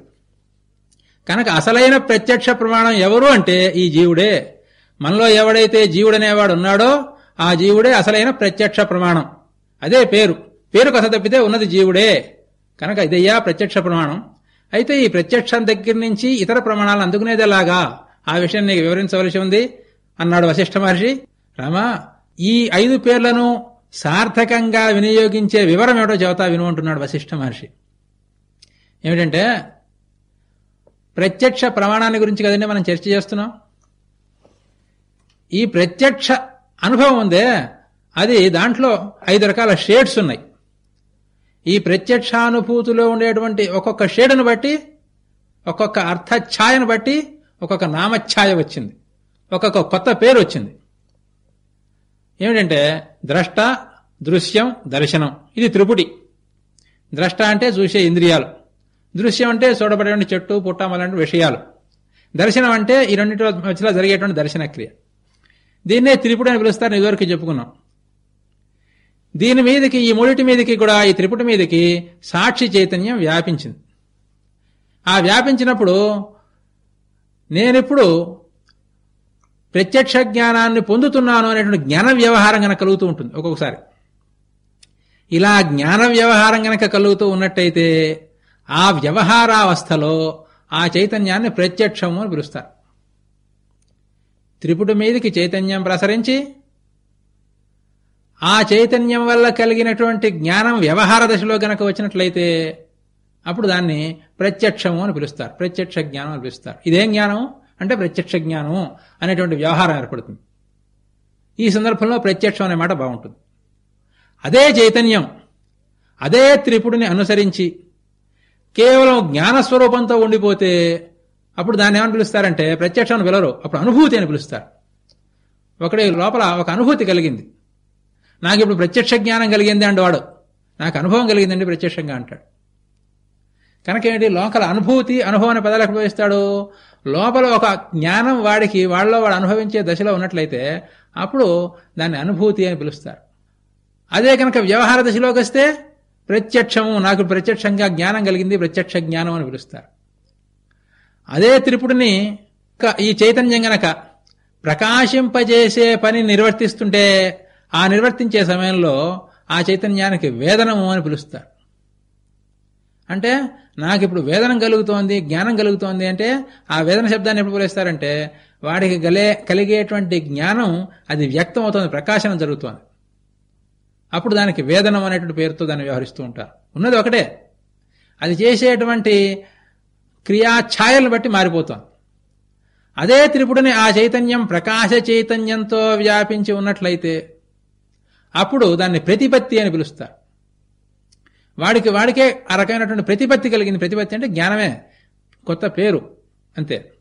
కనుక అసలైన ప్రత్యక్ష ప్రమాణం ఎవరు అంటే ఈ జీవుడే. మనలో ఎవడైతే జీవుడనేవాడు ఉన్నాడో ఆ జీవుడే అసలైన ప్రత్యక్ష ప్రమాణం. అదే పేరు. పేరు కథ తప్పితే ఉన్నది జీవుడే. కనుక ఇదయ్యా ప్రత్యక్ష ప్రమాణం. అయితే ఈ ప్రత్యక్షం దగ్గర నుంచి ఇతర ప్రమాణాలు అందుకునేదేలాగా ఆ విషయం నీకు వివరించవలసి ఉంది అన్నాడు వశిష్ఠ మహర్షి. రామా ఈ ఐదు పేర్లను సార్థకంగా వినియోగించే వివరం ఏమిటో చెబుతా వినుమంటున్నాడు వశిష్ఠ మహర్షి. ఏమిటంటే ప్రత్యక్ష ప్రమాణాన్ని గురించి కదండి మనం చర్చ చేస్తున్నాం? ఈ ప్రత్యక్ష అనుభవం ఉందే అది దాంట్లో ఐదు రకాల షేడ్స్ ఉన్నాయి. ఈ ప్రత్యక్షానుభూతిలో ఉండేటువంటి ఒక్కొక్క షేడును బట్టి ఒక్కొక్క అర్థఛాయను బట్టి ఒక్కొక్క నామఛాయ వచ్చింది. ఒక్కొక్క కొత్త పేరు వచ్చింది. ఏమిటంటే ద్రష్ట దృశ్యం దర్శనం. ఇది త్రిపుటి. ద్రష్ట అంటే చూసే ఇంద్రియాలు. దృశ్యం అంటే చూడబడేటువంటి చెట్టు పుట్టామలాంటి విషయాలు. దర్శనం అంటే ఈ రెండింటిలో మధ్యలో జరిగేటువంటి దర్శన క్రియ దీన్నే త్రిపుటి అని పిలుస్తారు ఇదివరకు చెప్పుకున్నాం. దీని మీదకి ఈ మూడిటి మీదకి కూడా ఈ త్రిపుటి మీదకి సాక్షి చైతన్యం వ్యాపించింది. ఆ వ్యాపించినప్పుడు నేనిప్పుడు ప్రత్యక్ష జ్ఞానాన్ని పొందుతున్నాను అనేటువంటి జ్ఞాన వ్యవహారం కనుక కలుగుతూ ఉంటుంది ఒక్కొక్కసారి. ఇలా జ్ఞాన వ్యవహారం కనుక కలుగుతూ ఉన్నట్టయితే ఆ వ్యవహారావస్థలో ఆ చైతన్యాన్ని ప్రత్యక్షము అని పిలుస్తారు. త్రిపుటి మీదకి చైతన్యం ప్రసరించి ఆ చైతన్యం వల్ల కలిగినటువంటి జ్ఞానం వ్యవహార దశలో గనక వచ్చినట్లయితే అప్పుడు దాన్ని ప్రత్యక్షము అని పిలుస్తారు. ప్రత్యక్ష జ్ఞానం అని పిలుస్తారు. ఇదేం జ్ఞానం అంటే ప్రత్యక్ష జ్ఞానము అనేటువంటి వ్యవహారం ఏర్పడుతుంది. ఈ సందర్భంలో ప్రత్యక్షం అనే మాట బాగుంటుంది. అదే చైతన్యం అదే త్రిపుడిని అనుసరించి కేవలం జ్ఞానస్వరూపంతో ఉండిపోతే అప్పుడు దాన్ని ఏమని పిలుస్తారంటే ప్రత్యక్షాన్ని పిలరు అప్పుడు అనుభూతి అని పిలుస్తారు. ఒకటి లోపల ఒక అనుభూతి కలిగింది. నాకు ఇప్పుడు ప్రత్యక్ష జ్ఞానం కలిగింది అండి వాడు. నాకు అనుభవం కలిగిందండి ప్రత్యక్షంగా అంటాడు. కనుక ఏంటి లోకల అనుభూతి అనుభవం అనే పదాలు ఉపయోగిస్తాడు లోపల ఒక జ్ఞానం వాడికి వాళ్ళలో వాడు అనుభవించే దశలో ఉన్నట్లయితే అప్పుడు దాన్ని అనుభూతి అని పిలుస్తారు. అదే కనుక వ్యవహార దశలోకి వస్తే ప్రత్యక్షము నాకు ప్రత్యక్షంగా జ్ఞానం కలిగింది ప్రత్యక్ష జ్ఞానం అని పిలుస్తారు. అదే త్రిపుడిని ఈ చైతన్యం గనక ప్రకాశింపజేసే పని నిర్వర్తిస్తుంటే ఆ నిర్వర్తించే సమయంలో ఆ చైతన్యానికి వేదనము అని పిలుస్తారు. అంటే నాకు ఇప్పుడు వేదనం కలుగుతోంది జ్ఞానం కలుగుతోంది అంటే ఆ వేదన శబ్దాన్ని ఎప్పుడు పిలుస్తారంటే వాడికి గలే కలిగేటువంటి జ్ఞానం అది వ్యక్తం అవుతుంది ప్రకాశనం జరుగుతోంది. అప్పుడు దానికి వేదనం అనేటువంటి పేరుతో దాన్ని వ్యవహరిస్తూ ఉంటారు. ఉన్నది ఒకటే. అది చేసేటువంటి క్రియాఛాయలను బట్టి మారిపోతోంది. అదే త్రిపుడిని ఆ చైతన్యం ప్రకాశ చైతన్యంతో వ్యాపించి ఉన్నట్లయితే అప్పుడు దాన్ని ప్రతిపత్తి అని పిలుస్తారు. వాడికి వాడికే ఆ రకమైనటువంటి ప్రతిపత్తి కలిగింది. ప్రతిపత్తి అంటే జ్ఞానమే. కొత్త పేరు. అంతే.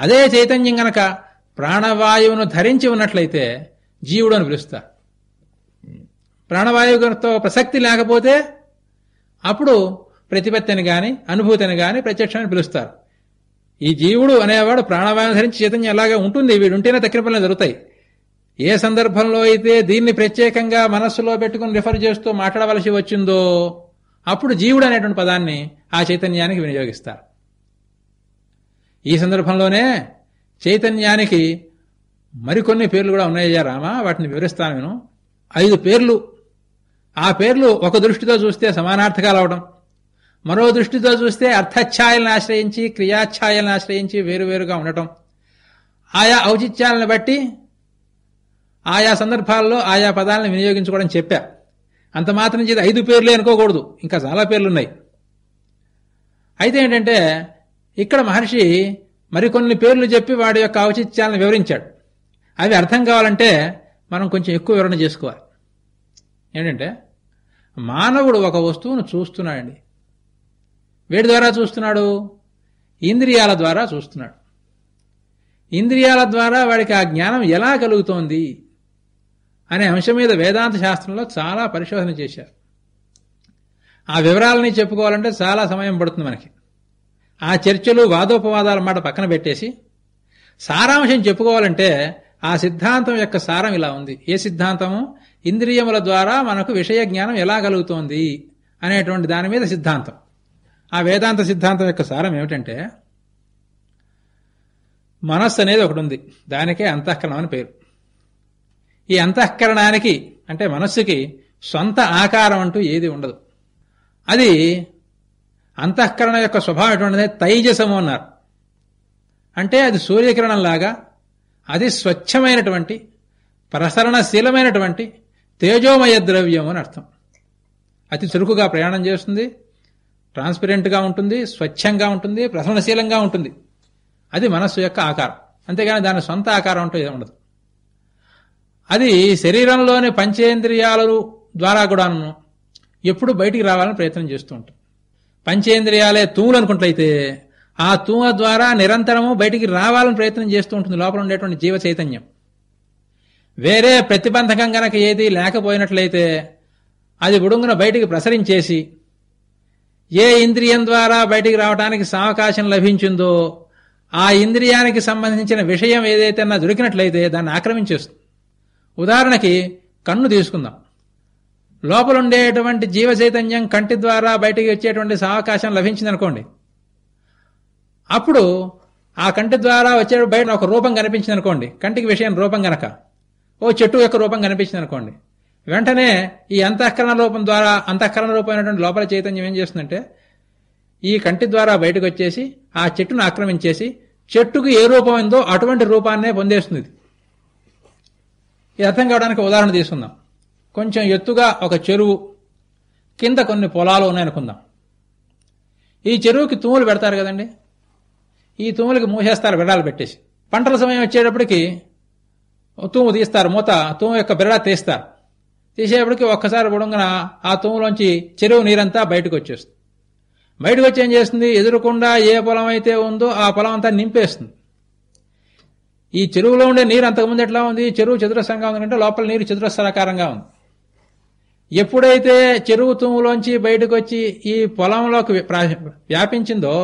అదే చైతన్యం గనక ప్రాణవాయువును ధరించి ఉన్నట్లయితే జీవుడు అని పిలుస్తారు. ప్రాణవాయువుతో ప్రసక్తి లేకపోతే అప్పుడు ప్రతిపత్తిని గాని అనుభూతిని గాని ప్రత్యక్షాన్ని పిలుస్తారు. ఈ జీవుడు అనేవాడు ప్రాణవాయువు ధరించి చైతన్యం ఎలాగే ఉంటుంది? వీడు ఉంటేనే తక్కిన పనులు జరుగుతాయి. ఏ సందర్భంలో అయితే దీన్ని ప్రత్యేకంగా మనస్సులో పెట్టుకుని రిఫర్ చేస్తూ మాట్లాడవలసి వచ్చిందో అప్పుడు జీవుడు అనేటువంటి పదాన్ని ఆ చైతన్యానికి వినియోగిస్తారు. ఈ సందర్భంలోనే చైతన్యానికి మరికొన్ని పేర్లు కూడా ఉన్నాయ్యా రామా? వాటిని వివరిస్తాను నేను. ఐదు పేర్లు. ఆ పేర్లు ఒక దృష్టితో చూస్తే సమానార్థకాలు అవడం మరో దృష్టితో చూస్తే అర్థఛాయలను ఆశ్రయించి క్రియాఛాయలను ఆశ్రయించి వేరువేరుగా ఉండటం. ఆయా ఔచిత్యాలను బట్టి ఆయా సందర్భాల్లో ఆయా పదాలను వినియోగించుకోవడం చెప్పా. అంత మాత్రం చేతి ఐదు పేర్లే అనుకోకూడదు. ఇంకా చాలా పేర్లున్నాయి. అయితే ఏంటంటే ఇక్కడ మహర్షి మరికొన్ని పేర్లు చెప్పి వాడి యొక్క ఔచిత్యాలను వివరించాడు. అవి అర్థం కావాలంటే మనం కొంచెం ఎక్కువ వివరణ చేసుకోవాలి. ఏంటంటే మానవుడు ఒక వస్తువును చూస్తున్నాడండి. వేడి ద్వారా చూస్తున్నాడు. ఇంద్రియాల ద్వారా చూస్తున్నాడు. ఇంద్రియాల ద్వారా వాడికి ఆ జ్ఞానం ఎలా కలుగుతోంది అనే అంశం మీద వేదాంత శాస్త్రంలో చాలా పరిశోధన చేశారు. ఆ వివరాలని చెప్పుకోవాలంటే చాలా సమయం పడుతుంది మనకి. ఆ చర్చలు వాదోపవాదాల మాట పక్కన పెట్టేసి సారాంశం చెప్పుకోవాలంటే ఆ సిద్ధాంతం యొక్క సారం ఇలా ఉంది. ఏ సిద్ధాంతము? ఇంద్రియముల ద్వారా మనకు విషయ జ్ఞానం ఎలా కలుగుతోంది అనేటువంటి దాని మీద సిద్ధాంతం. ఆ వేదాంత సిద్ధాంతం యొక్క సారం ఏమిటంటే మనస్సు అనేది ఒకటి ఉంది. దానికే అంతఃకరణం అని పేరు. ఈ అంతఃకరణానికి అంటే మనస్సుకి సొంత ఆకారం అంటూ ఏది ఉండదు. అది అంతఃకరణ యొక్క స్వభావం ఎటువంటిదే తైజసము అన్నారు. అంటే అది సూర్యకిరణంలాగా అది స్వచ్ఛమైనటువంటి ప్రసరణశీలమైనటువంటి తేజోమయ ద్రవ్యం అని అర్థం. అతి చురుకుగా ప్రయాణం చేస్తుంది. ట్రాన్స్పరెంట్గా ఉంటుంది స్వచ్ఛంగా ఉంటుంది ప్రసరణశీలంగా ఉంటుంది. అది మనస్సు యొక్క ఆకారం. అంతేగాని దాని సొంత ఆకారం అంటూ ఉండదు. అది శరీరంలోని పంచేంద్రియాల ద్వారా కూడాను ఎప్పుడు బయటికి రావాలని ప్రయత్నం చేస్తూ ఉంటుంది. పంచేంద్రియాలే తూములు అనుకున్నట్లయితే ఆ తూమ ద్వారా నిరంతరము బయటికి రావాలని ప్రయత్నం చేస్తూ ఉంటుంది లోపల ఉండేటువంటి జీవ చైతన్యం. వేరే ప్రతిబంధకం గనక ఏది లేకపోయినట్లయితే అది ఉడుంగున బయటికి ప్రసరించేసి ఏ ఇంద్రియం ద్వారా బయటికి రావడానికి సావకాశం లభించిందో ఆ ఇంద్రియానికి సంబంధించిన విషయం ఏదైతే దొరికినట్లయితే దాన్ని ఆక్రమించేస్తుంది. ఉదాహరణకి కన్ను తీసుకుందాం. లోపల ఉండేటువంటి జీవ చైతన్యం కంటి ద్వారా బయటికి వచ్చేటువంటి సావకాశం లభించిందనుకోండి. అప్పుడు ఆ కంటి ద్వారా వచ్చే బయట ఒక రూపం కనిపించింది అనుకోండి కంటికి విషయం రూపం గనక. ఓ చెట్టు యొక్క రూపం కనిపించింది అనుకోండి వెంటనే ఈ అంతఃకరణ రూపం ద్వారా అంతఃకరణ రూపమైనటువంటి లోపల చైతన్యం ఏం చేస్తుందంటే ఈ కంటి ద్వారా బయటకు వచ్చేసి ఆ చెట్టును ఆక్రమించేసి చెట్టుకు ఏ రూపం ఉందో అటువంటి రూపాన్నే పొందేస్తుంది ఇది. అర్థం కావడానికి ఉదాహరణ తీసుకుందాం. కొంచెం ఎత్తుగా ఒక చెరువు కింద కొన్ని పొలాలు ఉన్నాయనుకుందాం. ఈ చెరువుకి తూములు పెడతారు కదండి? ఈ తూములకి మూసేస్తారు బిడాలు పెట్టేసి. పంటల సమయం వచ్చేటప్పటికి తూము తీస్తారు మూత తూము యొక్క బిరడా తీస్తారు. తీసేపటికి ఒక్కసారి బుడంగన ఆ తూములోంచి చెరువు నీరంతా బయటకు వచ్చేస్తుంది బయటకు వచ్చి ఏం చేస్తుంది? ఎదురుకుండా ఏ పొలం అయితే ఉందో ఆ పొలం అంతా నింపేస్తుంది. ఈ చెరువులో ఉండే నీరు అంతకుముందు ఎట్లా ఉంది? చెరువు చతురస్రంగా ఉందంటే లోపల నీరు చతురస్రాకారంగా ఉంది. ఎప్పుడైతే చెరువు తూములోంచి బయటకు వచ్చి ఈ పొలంలోకి వ్యాపించిందో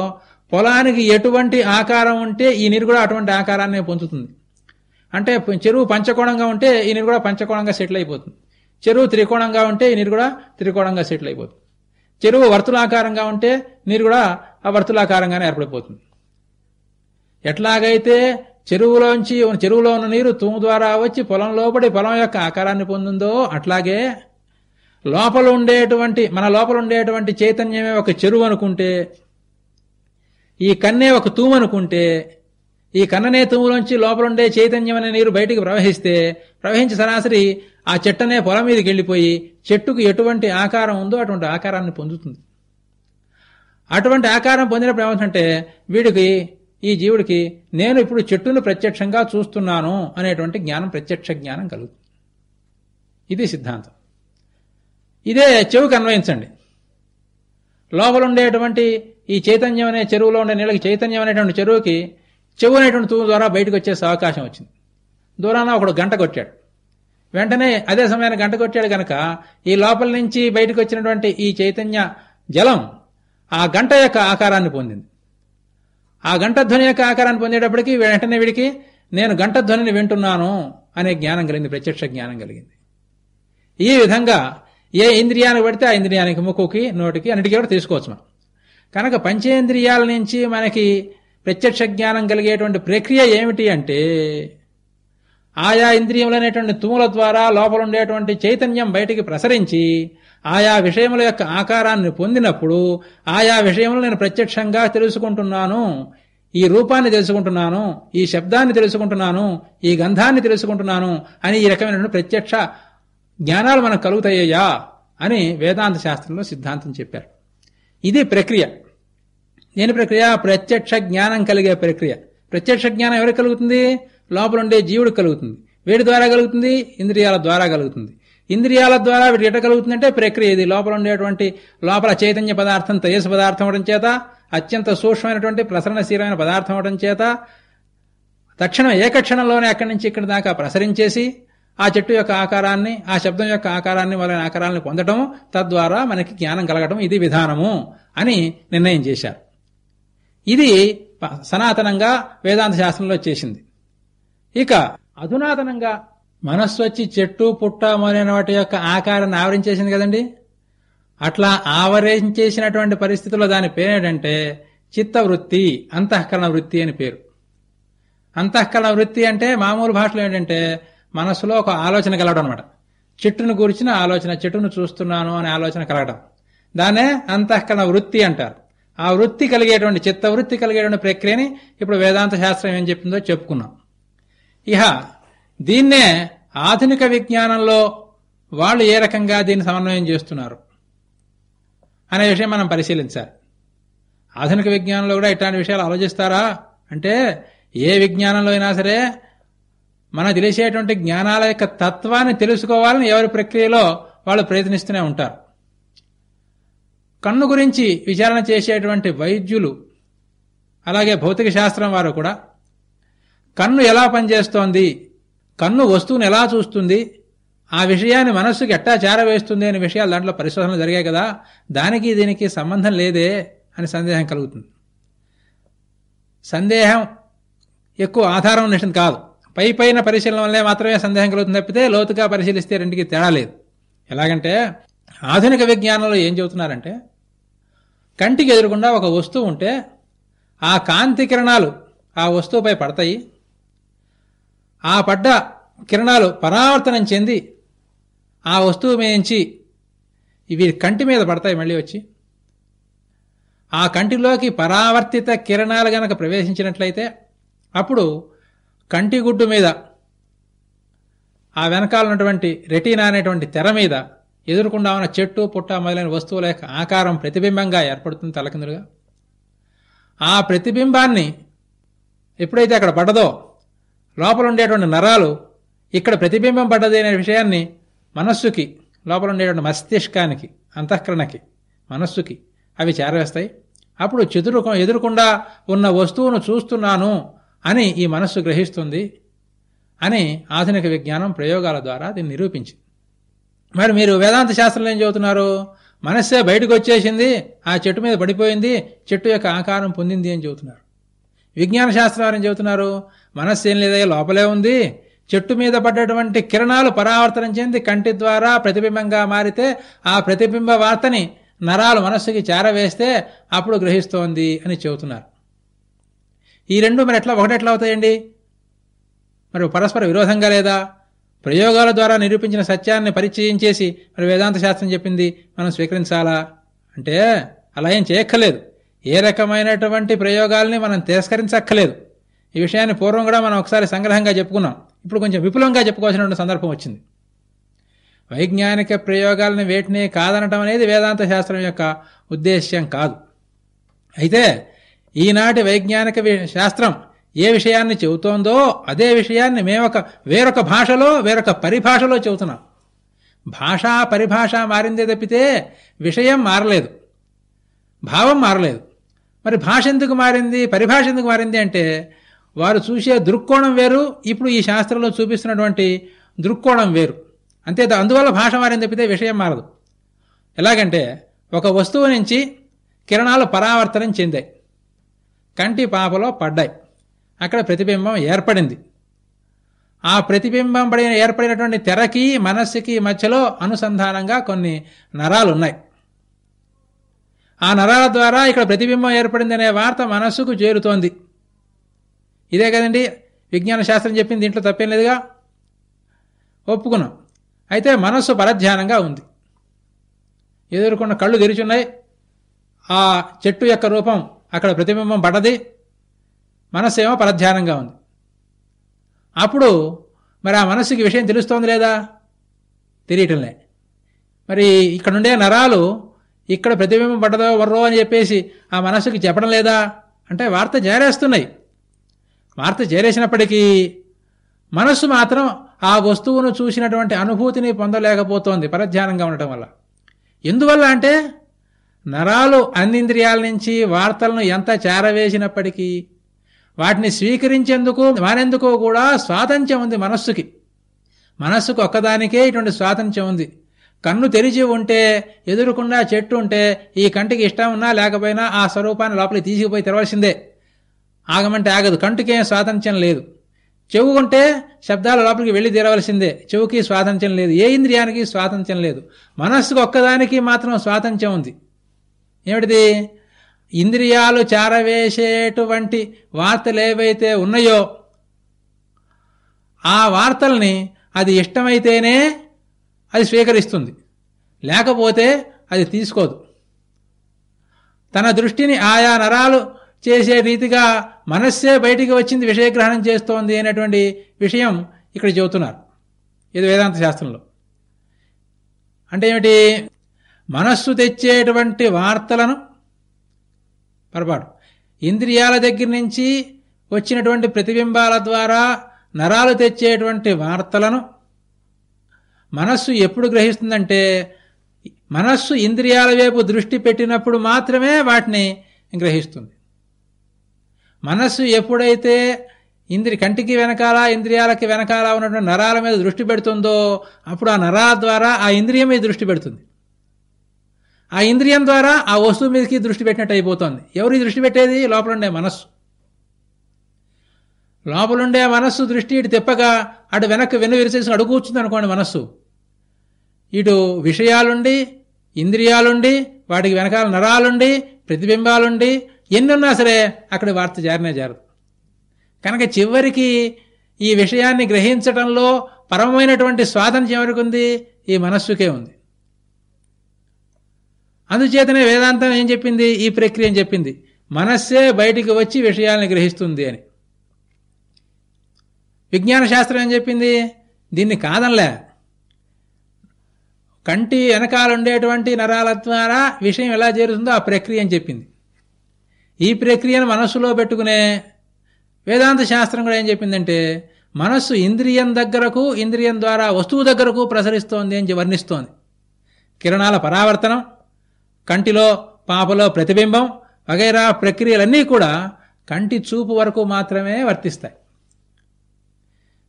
పొలానికి ఎటువంటి ఆకారం ఉంటే ఈ నీరు కూడా అటువంటి ఆకారాన్ని పొందుతుంది. అంటే చెరువు పంచకోణంగా ఉంటే ఈ నీరు కూడా పంచకోణంగా సెటిల్ అయిపోతుంది. చెరువు త్రికోణంగా ఉంటే నీరు కూడా త్రికోణంగా సెటిల్ అయిపోతుంది. చెరువు వర్తులాకారంగా ఉంటే నీరు కూడా ఆ వర్తులాకారంగానే ఏర్పడిపోతుంది. ఎట్లాగైతే చెరువులోంచి చెరువులో ఉన్న నీరు తూము ద్వారా వచ్చి పొలం లోపడి పొలం యొక్క ఆకారాన్ని పొందిందో అట్లాగే లోపల ఉండేటువంటి మన లోపల ఉండేటువంటి చైతన్యమే ఒక చెరువు అనుకుంటే ఈ కన్నే ఒక తూము అనుకుంటే ఈ కన్ననే లోపలుండే లోపల ఉండే నీరు బయటికి ప్రవహిస్తే ప్రవహించి సరాసరి ఆ చెట్టనే పొలం మీదకి వెళ్ళిపోయి చెట్టుకు ఎటువంటి ఆకారం ఉందో అటువంటి ఆకారాన్ని పొందుతుంది. అటువంటి ఆకారం పొందినప్పుడు ఏమవుతుందంటే వీడికి ఈ జీవుడికి నేను ఇప్పుడు చెట్టును ప్రత్యక్షంగా చూస్తున్నాను అనేటువంటి జ్ఞానం ప్రత్యక్ష జ్ఞానం కలుగుతుంది. ఇది సిద్ధాంతం. ఇదే చెవుకి అన్వయించండి. లోపలుండేటువంటి ఈ చైతన్యం అనే చెరువులో ఉండే నీళ్ళకి చైతన్యం అనేటువంటి చెరువుకి చెవు అనేటువంటి తూము ద్వారా బయటకు వచ్చేసే అవకాశం వచ్చింది. దూరాన ఒకడు గంట కొట్టాడు వెంటనే అదే సమయాన్ని గంట కొట్టాడు గనక ఈ లోపల నుంచి బయటకు వచ్చినటువంటి ఈ చైతన్య జలం ఆ గంట యొక్క ఆకారాన్ని పొందింది. ఆ గంట ధ్వని యొక్క ఆకారాన్ని పొందేటప్పటికి వెంటనే వీడికి నేను గంట ధ్వనిని వింటున్నాను అనే జ్ఞానం కలిగింది ప్రత్యక్ష జ్ఞానం కలిగింది. ఈ విధంగా ఏ ఇంద్రియానికి పడితే ఆ ఇంద్రియానికి ముక్కుకి నోటికి అన్నిటికీ కూడా తీసుకోవచ్చు మనం. కనుక పంచేంద్రియాల నుంచి మనకి ప్రత్యక్ష జ్ఞానం కలిగేటువంటి ప్రక్రియ ఏమిటి అంటే ఆయా ఇంద్రియములనేటువంటి తుముల తూముల ద్వారా లోపల ఉండేటువంటి చైతన్యం బయటికి ప్రసరించి ఆయా విషయముల యొక్క ఆకారాన్ని పొందినప్పుడు ఆయా విషయములు నేను ప్రత్యక్షంగా తెలుసుకుంటున్నాను. ఈ రూపాన్ని తెలుసుకుంటున్నాను ఈ శబ్దాన్ని తెలుసుకుంటున్నాను ఈ గంధాన్ని తెలుసుకుంటున్నాను అని ఈ రకమైనటువంటి ప్రత్యక్ష జ్ఞానాలు మనకు కలుగుతాయ్యా అని వేదాంత శాస్త్రంలో సిద్ధాంతం చెప్పారు. ఇది ప్రక్రియ. దేని ప్రక్రియ? ప్రత్యక్ష జ్ఞానం కలిగే ప్రక్రియ. ప్రత్యక్ష జ్ఞానం ఎవరికి కలుగుతుంది? లోపల ఉండే జీవుడు కలుగుతుంది. వేడి ద్వారా కలుగుతుంది ఇంద్రియాల ద్వారా కలుగుతుంది. ఇంద్రియాల ద్వారా వీటి ఎట కలుగుతుందంటే ప్రక్రియ ఇది. లోపల ఉండేటువంటి లోపల చైతన్య పదార్థం తేజస్ పదార్థం అవడం చేత అత్యంత సూక్ష్మమైనటువంటి ప్రసరణశీలమైన పదార్థం అవడం చేత తక్షణం ఏకక్షణంలోనే అక్కడి నుంచి ఇక్కడి దాకా ప్రసరించేసి ఆ చెట్టు యొక్క ఆకారాన్ని ఆ శబ్దం యొక్క ఆకారాన్ని మొదలైన ఆకారాన్ని పొందటం తద్వారా మనకి జ్ఞానం కలగటం ఇది విధానము అని నిర్ణయం చేశారు. ఇది సనాతనంగా వేదాంత శాస్త్రంలో చేసింది ఇక అధునాతనంగా మనస్సు వచ్చి చెట్టు పుట్ట మొదలైన వాటి యొక్క ఆకారాన్ని ఆవరించేసింది కదండి? అట్లా ఆవరించేసినటువంటి పరిస్థితుల్లో దాని పేరేంటంటే చిత్తవృత్తి అంతఃకరణ వృత్తి అని పేరు. అంతఃకరణ వృత్తి అంటే మామూలు భాషలో ఏంటంటే మనసులో ఒక ఆలోచన కలగడం అనమాట చెట్టును గురించిన ఆలోచన చెట్టును చూస్తున్నాను అనే ఆలోచన కలగడం. దాన్నే అంతఃకరణ వృత్తి అంటారు. ఆ వృత్తి కలిగేటువంటి చిత్త వృత్తి కలిగేటువంటి ప్రక్రియని ఇప్పుడు వేదాంత శాస్త్రం ఏం చెప్పిందో చెప్పుకున్నాం. ఇహ దీన్నే ఆధునిక విజ్ఞానంలో వాళ్ళు ఏ రకంగా దీన్ని సమన్వయం చేస్తున్నారు అనే విషయం మనం పరిశీలించాలి. ఆధునిక విజ్ఞానంలో కూడా ఇట్లాంటి విషయాలు ఆలోచిస్తారా? అంటే ఏ విజ్ఞానంలో అయినా సరే మనం తెలిసేటువంటి జ్ఞానాల యొక్క తత్వాన్ని తెలుసుకోవాలని ఎవరి ప్రక్రియలో వాళ్ళు ప్రయత్నిస్తూనే ఉంటారు. కన్ను గురించి విచారణ చేసేటువంటి వైద్యులు అలాగే భౌతిక శాస్త్రం వారు కూడా కన్ను ఎలా పనిచేస్తోంది కన్ను వస్తువుని ఎలా చూస్తుంది ఆ విషయాన్ని మనస్సుకి ఎట్టా చేరవేస్తుంది అనే విషయాలు దాంట్లో పరిశోధనలు జరిగాయి కదా దానికి దీనికి సంబంధం లేదే అని సందేహం కలుగుతుంది. సందేహం ఎక్కువ ఆధారం ఉన్నట్టు కాదు. పై పైన పరిశీలన వల్లే మాత్రమే సందేహం కలుగుతుంది తప్పితే లోతుగా పరిశీలిస్తే రెండుకి తేడా లేదు. ఎలాగంటే ఆధునిక విజ్ఞానంలో ఏం చెబుతున్నారంటే కంటికి ఎదురుకుండా ఒక వస్తువు ఉంటే ఆ కాంతి కిరణాలు ఆ వస్తువుపై పడతాయి. ఆ పడ్డ కిరణాలు పరావర్తనం చెంది ఆ వస్తువు మేంచి ఇవి కంటి మీద పడతాయి మళ్ళీ వచ్చి. ఆ కంటిలోకి పరావర్తిత కిరణాలు గనక ప్రవేశించినట్లయితే అప్పుడు కంటి గుడ్డు మీద ఆ వెనకాల ఉన్నటువంటి రెటీనా అనేటువంటి తెర మీద ఎదురుకుండా ఉన్న చెట్టు పుట్ట మొదలైన వస్తువుల యొక్క ఆకారం ప్రతిబింబంగా ఏర్పడుతుంది తలకిందులుగా. ఆ ప్రతిబింబాన్ని ఎప్పుడైతే అక్కడ పడ్డదో లోపల ఉండేటువంటి నరాలు ఇక్కడ ప్రతిబింబం పడ్డది అనే విషయాన్ని మనస్సుకి లోపల ఉండేటువంటి మస్తిష్కానికి అంతఃకరణకి మనస్సుకి అవి చేరవేస్తాయి. అప్పుడు చెదురు ఎదురుకుండా ఉన్న వస్తువును చూస్తున్నాను అని ఈ మనస్సు గ్రహిస్తుంది అని ఆధునిక విజ్ఞానం ప్రయోగాల ద్వారా దీన్ని నిరూపించింది. మరి మీరు వేదాంత శాస్త్రంలో ఏం చెబుతున్నారు మనస్సే బయటకు వచ్చేసింది ఆ చెట్టు మీద పడిపోయింది చెట్టు యొక్క ఆకారం పొందింది అని చెబుతున్నారు విజ్ఞాన శాస్త్రం వారు చెబుతున్నారు మనస్సు ఏం లేదా లోపలే ఉంది. చెట్టు మీద పడ్డటువంటి కిరణాలు పరావర్తనం చెంది కంటి ద్వారా ప్రతిబింబంగా మారితే ఆ ప్రతిబింబ వార్తని నరాలు మనస్సుకి చేరవేస్తే అప్పుడు గ్రహిస్తోంది అని చెబుతున్నారు ఈ రెండు మరి ఎట్లా ఒకటెట్లా అవుతాయండి? మరి పరస్పర విరోధంగా లేదా? ప్రయోగాల ద్వారా నిరూపించిన సత్యాన్ని పరిచయం చేసి మరి వేదాంత శాస్త్రం చెప్పింది మనం స్వీకరించాలా? అంటే అలా ఏం చేయక్కర్లేదు. ఏ రకమైనటువంటి ప్రయోగాల్ని మనం తిరస్కరించక్కర్లేదు. ఈ విషయాన్ని పూర్వం కూడా మనం ఒకసారి సంగ్రహంగా చెప్పుకున్నాం. ఇప్పుడు కొంచెం విపులంగా చెప్పుకోవాల్సినటువంటి సందర్భం వచ్చింది. వైజ్ఞానిక ప్రయోగాలను వేటిని కాదనటం అనేది వేదాంత శాస్త్రం యొక్క ఉద్దేశ్యం కాదు. అయితే ఈనాటి వైజ్ఞానిక శాస్త్రం ఏ విషయాన్ని చెబుతోందో అదే విషయాన్ని మేమొక వేరొక భాషలో వేరొక పరిభాషలో చెబుతున్నాం. భాషా పరిభాష మారిందే తప్పితే విషయం మారలేదు. భావం మారలేదు. మరి భాష ఎందుకు మారింది? పరిభాష ఎందుకు మారింది అంటే వారు చూసే దృక్కోణం వేరు ఇప్పుడు ఈ శాస్త్రంలో చూపిస్తున్నటువంటి దృక్కోణం వేరు. అంతే అందువల్ల భాష మారింది తప్పితే విషయం మారదు. ఎలాగంటే ఒక వస్తువు నుంచి కిరణాలు పరావర్తనం చెందాయి. కంటి పాపలో పడ్డాయి. అక్కడ ప్రతిబింబం ఏర్పడింది. ఆ ప్రతిబింబం పడిన ఏర్పడినటువంటి తెరకి మనస్సుకి మధ్యలో అనుసంధానంగా కొన్ని నరాలు ఉన్నాయి. ఆ నరాల ద్వారా ఇక్కడ ప్రతిబింబం ఏర్పడిందనే వార్త మనస్సుకు చేరుతోంది. ఇదే కదండి విజ్ఞాన శాస్త్రం చెప్పింది దీంట్లో తప్పేం లేదుగా? ఒప్పుకున్నాం. అయితే మనస్సు పరధ్యానంగా ఉంది. ఎదుర్కొన్న కళ్ళు తెరిచున్నాయి ఆ చెట్టు యొక్క రూపం అక్కడ ప్రతిబింబం పడ్డది. మనస్సు ఏమో పరధ్యానంగా ఉంది. అప్పుడు మరి ఆ మనస్సుకి విషయం తెలుస్తోంది లేదా? తెలియటంలే. మరి ఇక్కడ ఉండే నరాలు ఇక్కడ ప్రతిబింబం పడ్డదో వర్రో అని చెప్పేసి ఆ మనస్సుకి చెప్పడం లేదా? అంటే వార్త చేరేస్తున్నాయి వార్త చేరేసినప్పటికీ మనస్సు మాత్రం ఆ వస్తువును చూసినటువంటి అనుభూతిని పొందలేకపోతోంది పరధ్యానంగా ఉండటం వల్ల. ఎందువల్ల అంటే నరాలు అన్నింద్రియాల నుంచి వార్తలను ఎంత చేరవేసినప్పటికీ వాటిని స్వీకరించేందుకు మానేందుకు కూడా స్వాతంత్ర్యం ఉంది మనస్సుకి. మనస్సుకు ఒక్కదానికే ఇటువంటి స్వాతంత్ర్యం ఉంది. కన్ను తెరిచి ఉంటే ఎదురుకుండా చెట్టు ఉంటే ఈ కంటికి ఇష్టం ఉన్నా లేకపోయినా ఆ స్వరూపాన్ని లోపలికి తీసుకుపోయి తెరవలసిందే. ఆగమంటే ఆగదు. కంటికేం స్వాతంత్ర్యం లేదు. చెవు ఉంటే శబ్దాల లోపలికి వెళ్ళి తీరవలసిందే. చెవుకి స్వాతంత్ర్యం లేదు. ఏ ఇంద్రియానికి స్వాతంత్ర్యం లేదు. మనస్సుకు ఒక్కదానికి మాత్రం స్వాతంత్ర్యం ఉంది. ఏమిటిది? ఇంద్రియాలు చారవేసేటువంటి వార్తలు ఏవైతే ఉన్నాయో ఆ వార్తల్ని అది ఇష్టమైతేనే అది స్వీకరిస్తుంది. లేకపోతే అది తీసుకోదు. తన దృష్టిని ఆయా నరాలు చేసే రీతిగా మనస్సే బయటికి వచ్చింది విషయగ్రహణం చేస్తోంది అనేటువంటి విషయం ఇక్కడ చెబుతున్నారు. ఇది వేదాంత శాస్త్రంలో. అంటే ఏమిటి? మనస్సు తెచ్చేటువంటి వార్తలను పొరపాటు. ఇంద్రియాల దగ్గర నుంచి వచ్చినటువంటి ప్రతిబింబాల ద్వారా నరాలు తెచ్చేటువంటి వార్తలను మనస్సు ఎప్పుడు గ్రహిస్తుందంటే మనస్సు ఇంద్రియాల వైపు దృష్టి పెట్టినప్పుడు మాత్రమే వాటిని గ్రహిస్తుంది. మనస్సు ఎప్పుడైతే ఇంద్రి కంటికి వెనకాల ఇంద్రియాలకి వెనకాల ఉన్నటువంటి నరాల మీద దృష్టి పెడుతుందో అప్పుడు ఆ నరాల ద్వారా ఆ ఇంద్రియం మీద దృష్టి పెడుతుంది. ఆ ఇంద్రియం ద్వారా ఆ వస్తువు మీదకి దృష్టి పెట్టినట్టు అయిపోతుంది. ఎవరికి దృష్టి పెట్టేది? లోపలుండే మనస్సు. లోపలుండే మనస్సు దృష్టి ఇటు తిప్పగా అటు వెనక్కి వెను విరిచేసి అడుగు అనుకోండి మనస్సు. ఇటు విషయాలుండి ఇంద్రియాలుండి వాటికి వెనకాల నరాలుండి ప్రతిబింబాలుండి ఎన్నున్నా సరే అక్కడ వార్త జారినే జారదు. కనుక చివరికి ఈ విషయాన్ని గ్రహించటంలో పరమైనటువంటి స్వాతంత్ర్యం ఎవరికి ఉంది? ఈ మనస్సుకే ఉంది. అందుచేతనే వేదాంతం ఏం చెప్పింది? ఈ ప్రక్రియ చెప్పింది. మనస్సే బయటికి వచ్చి విషయాల్ని గ్రహిస్తుంది అని. విజ్ఞాన శాస్త్రం ఏం చెప్పింది? దీన్ని కాదనలే. కంటి వెనకాల ఉండేటువంటి నరాల ద్వారా విషయం ఎలా చేరుతుందో ఆ ప్రక్రియ అని చెప్పింది. ఈ ప్రక్రియను మనస్సులో పెట్టుకునే వేదాంత శాస్త్రం కూడా ఏం చెప్పిందంటే మనస్సు ఇంద్రియం దగ్గరకు ఇంద్రియం ద్వారా వస్తువు దగ్గరకు ప్రసరిస్తోంది అని వర్ణిస్తోంది. కిరణాల పరావర్తనం కంటిలో పాపలో ప్రతిబింబం వగైరా ప్రక్రియలన్నీ కూడా కంటి చూపు వరకు మాత్రమే వర్తిస్తాయి.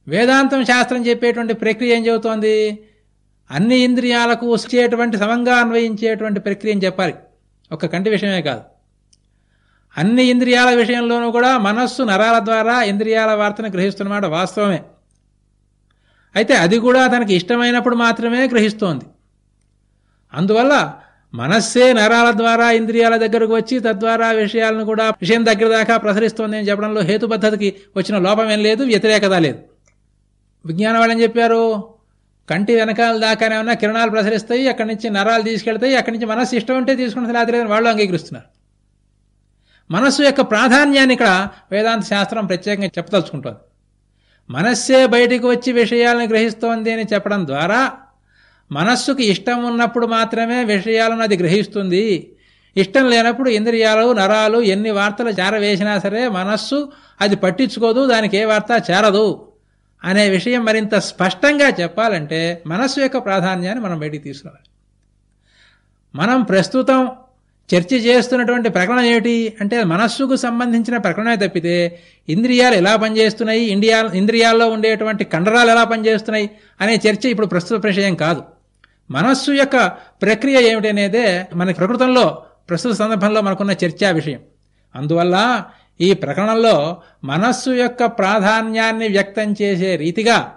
వేదాంతం శాస్త్రం చెప్పేటువంటి ప్రక్రియ ఏం చెబుతోంది? అన్ని ఇంద్రియాలకు వచ్చేటువంటి సమంగా అన్వయించేటువంటి ప్రక్రియ అని చెప్పాలి. ఒక కంటి విషయమే కాదు. అన్ని ఇంద్రియాల విషయంలోనూ కూడా మనస్సు నరాల ద్వారా ఇంద్రియాల వార్తను గ్రహిస్తున్నమాట వాస్తవమే. అయితే అది కూడా తనకి ఇష్టమైనప్పుడు మాత్రమే గ్రహిస్తోంది. అందువల్ల మనస్సే నరాల ద్వారా ఇంద్రియాల దగ్గరకు వచ్చి తద్వారా విషయాలను కూడా విషయం దగ్గర దాకా ప్రసరిస్తోంది అని చెప్పడంలో హేతు పద్ధతికి వచ్చిన లోపం ఏం లేదు వ్యతిరేకత లేదు. విజ్ఞానం వాళ్ళని చెప్పారు? కంటి వెనకాల దాకానే ఉన్న కిరణాలు ప్రసరిస్తాయి అక్కడి నుంచి నరాలు తీసుకెళ్తాయి అక్కడి నుంచి మనస్సు ఇష్టం ఉంటే తీసుకుంటుంది లేదని వాళ్ళు అంగీకరిస్తున్నారు. మనస్సు యొక్క ప్రాధాన్యాన్ని ఇక్కడ వేదాంత శాస్త్రం ప్రత్యేకంగా చెప్పదలుచుకుంటుంది. మనస్సే బయటికి వచ్చి విషయాలను గ్రహిస్తోంది అని చెప్పడం ద్వారా మనస్సుకి ఇష్టం ఉన్నప్పుడు మాత్రమే విషయాలను అది గ్రహిస్తుంది. ఇష్టం లేనప్పుడు ఇంద్రియాలు నరాలు ఎన్ని వార్తలు చేరవేసినా సరే మనస్సు అది పట్టించుకోదు దానికి ఏ వార్త చేరదు. అనే విషయం మరింత స్పష్టంగా చెప్పాలంటే మనస్సు యొక్క ప్రాధాన్యాన్ని మనం బయటికి తీసుకురావాలి. మనం ప్రస్తుతం చర్చ చేస్తున్నటువంటి ప్రకటన ఏమిటి అంటే మనస్సుకు సంబంధించిన ప్రకటనే తప్పితే ఇంద్రియాలు ఎలా పనిచేస్తున్నాయి ఇండియా ఇంద్రియాల్లో ఉండేటువంటి కండరాలు ఎలా పనిచేస్తున్నాయి అనే చర్చ ఇప్పుడు ప్రస్తుత విషయం కాదు. మనస్సు యొక్క ప్రక్రియ ఏమిటనేదే మన ప్రకృతంలో ప్రస్తుత సందర్భంలో మనకున్న చర్చా విషయం. అందువల్ల ఈ ప్రకరణంలో మనస్సు యొక్క ప్రాధాన్యాన్ని వ్యక్తం చేసే రీతిగా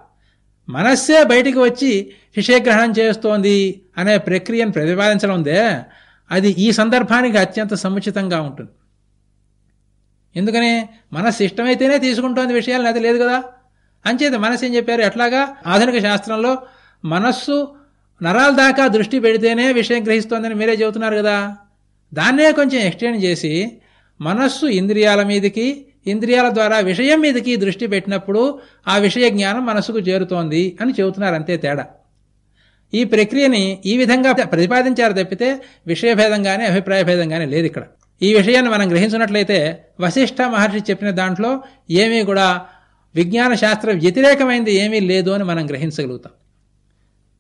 మనస్సే బయటికి వచ్చి విషయగ్రహణం చేస్తోంది అనే ప్రక్రియను ప్రతిపాదించడం ఉందే అది ఈ సందర్భానికి అత్యంత సముచితంగా ఉంటుంది. ఎందుకని మనస్సు ఇష్టమైతేనే తీసుకుంటోంది విషయాలు అది లేదు కదా. అంచేత మనస్సు ఏం చెప్పారు? ఎట్లాగా? ఆధునిక శాస్త్రంలో మనస్సు నరాల దాకా దృష్టి పెడితేనే విషయం గ్రహిస్తోందని మీరే చెబుతున్నారు కదా? దాన్నే కొంచెం ఎక్స్టెండ్ చేసి మనస్సు ఇంద్రియాల మీదకి ఇంద్రియాల ద్వారా విషయం మీదకి దృష్టి పెట్టినప్పుడు ఆ విషయ జ్ఞానం మనస్సుకు చేరుతోంది అని చెబుతున్నారు అంతే తేడా. ఈ ప్రక్రియని ఈ విధంగా ప్రతిపాదించారు తప్పితే విషయభేదంగానే అభిప్రాయభేదంగానే లేదు ఇక్కడ. ఈ విషయాన్ని మనం గ్రహించినట్లయితే వశిష్ఠ మహర్షి చెప్పిన దాంట్లో ఏమీ కూడా విజ్ఞాన శాస్త్ర వ్యతిరేకమైంది ఏమీ లేదు అని మనం గ్రహించగలుగుతాం.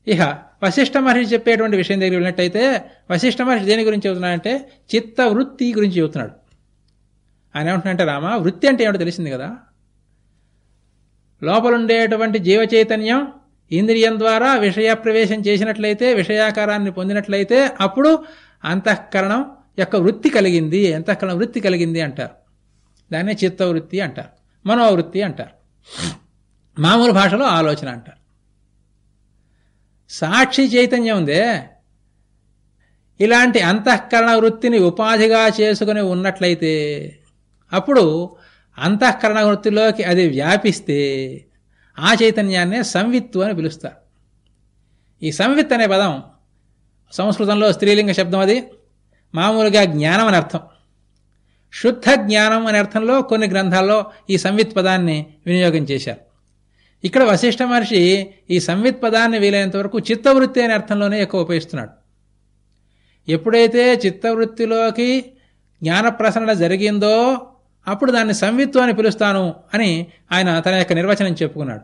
ఇహ వశిష్ఠ మహర్షి చెప్పేటువంటి విషయం దగ్గర వెళ్ళినట్టయితే వశిష్ఠ మహర్షి దేని గురించి చెబుతున్నాడంటే చిత్త వృత్తి గురించి చెబుతున్నాడు. ఆయన ఏమంటున్నాడంటే రామ వృత్తి అంటే ఏమిటో తెలిసింది కదా? లోపలుండేటువంటి జీవ చైతన్యం ఇంద్రియం ద్వారా విషయ ప్రవేశం చేసినట్లయితే విషయాకారాన్ని పొందినట్లయితే అప్పుడు అంతఃకరణం యొక్క వృత్తి కలిగింది అంతఃకరణ వృత్తి కలిగింది అంటారు. దాన్నే చిత్తవృత్తి అంటారు మనోవృత్తి అంటారు. మామూలు భాషలో ఆలోచన అంటారు. సాక్షి చైతన్యం ఉందే. ఇలాంటి అంతఃకరణ వృత్తిని ఉపాధిగా చేసుకుని ఉన్నట్లయితే అప్పుడు అంతఃకరణ వృత్తిలోకి అది వ్యాపిస్తే ఆ చైతన్యాన్నే సంవిత్తు అని పిలుస్తారు. ఈ సంవిత్ అనే పదం సంస్కృతంలో స్త్రీలింగ శబ్దం అది. మామూలుగా జ్ఞానం అని అర్థం. శుద్ధ జ్ఞానం అనే అర్థంలో కొన్ని గ్రంథాల్లో ఈ సంవిత్ పదాన్ని వినియోగం చేశారు. ఇక్కడ వశిష్ఠ మహర్షి ఈ సంవిత్ పదాన్ని వీలైనంత వరకు చిత్తవృత్తి అనే అర్థంలోనే ఎక్కువ ఉపయోగిస్తున్నాడు. ఎప్పుడైతే చిత్తవృత్తిలోకి జ్ఞాన ప్రసరణ జరిగిందో అప్పుడు దాన్ని సంవిత్తు అని పిలుస్తాను అని ఆయన తన యొక్క నిర్వచనం చెప్పుకున్నాడు.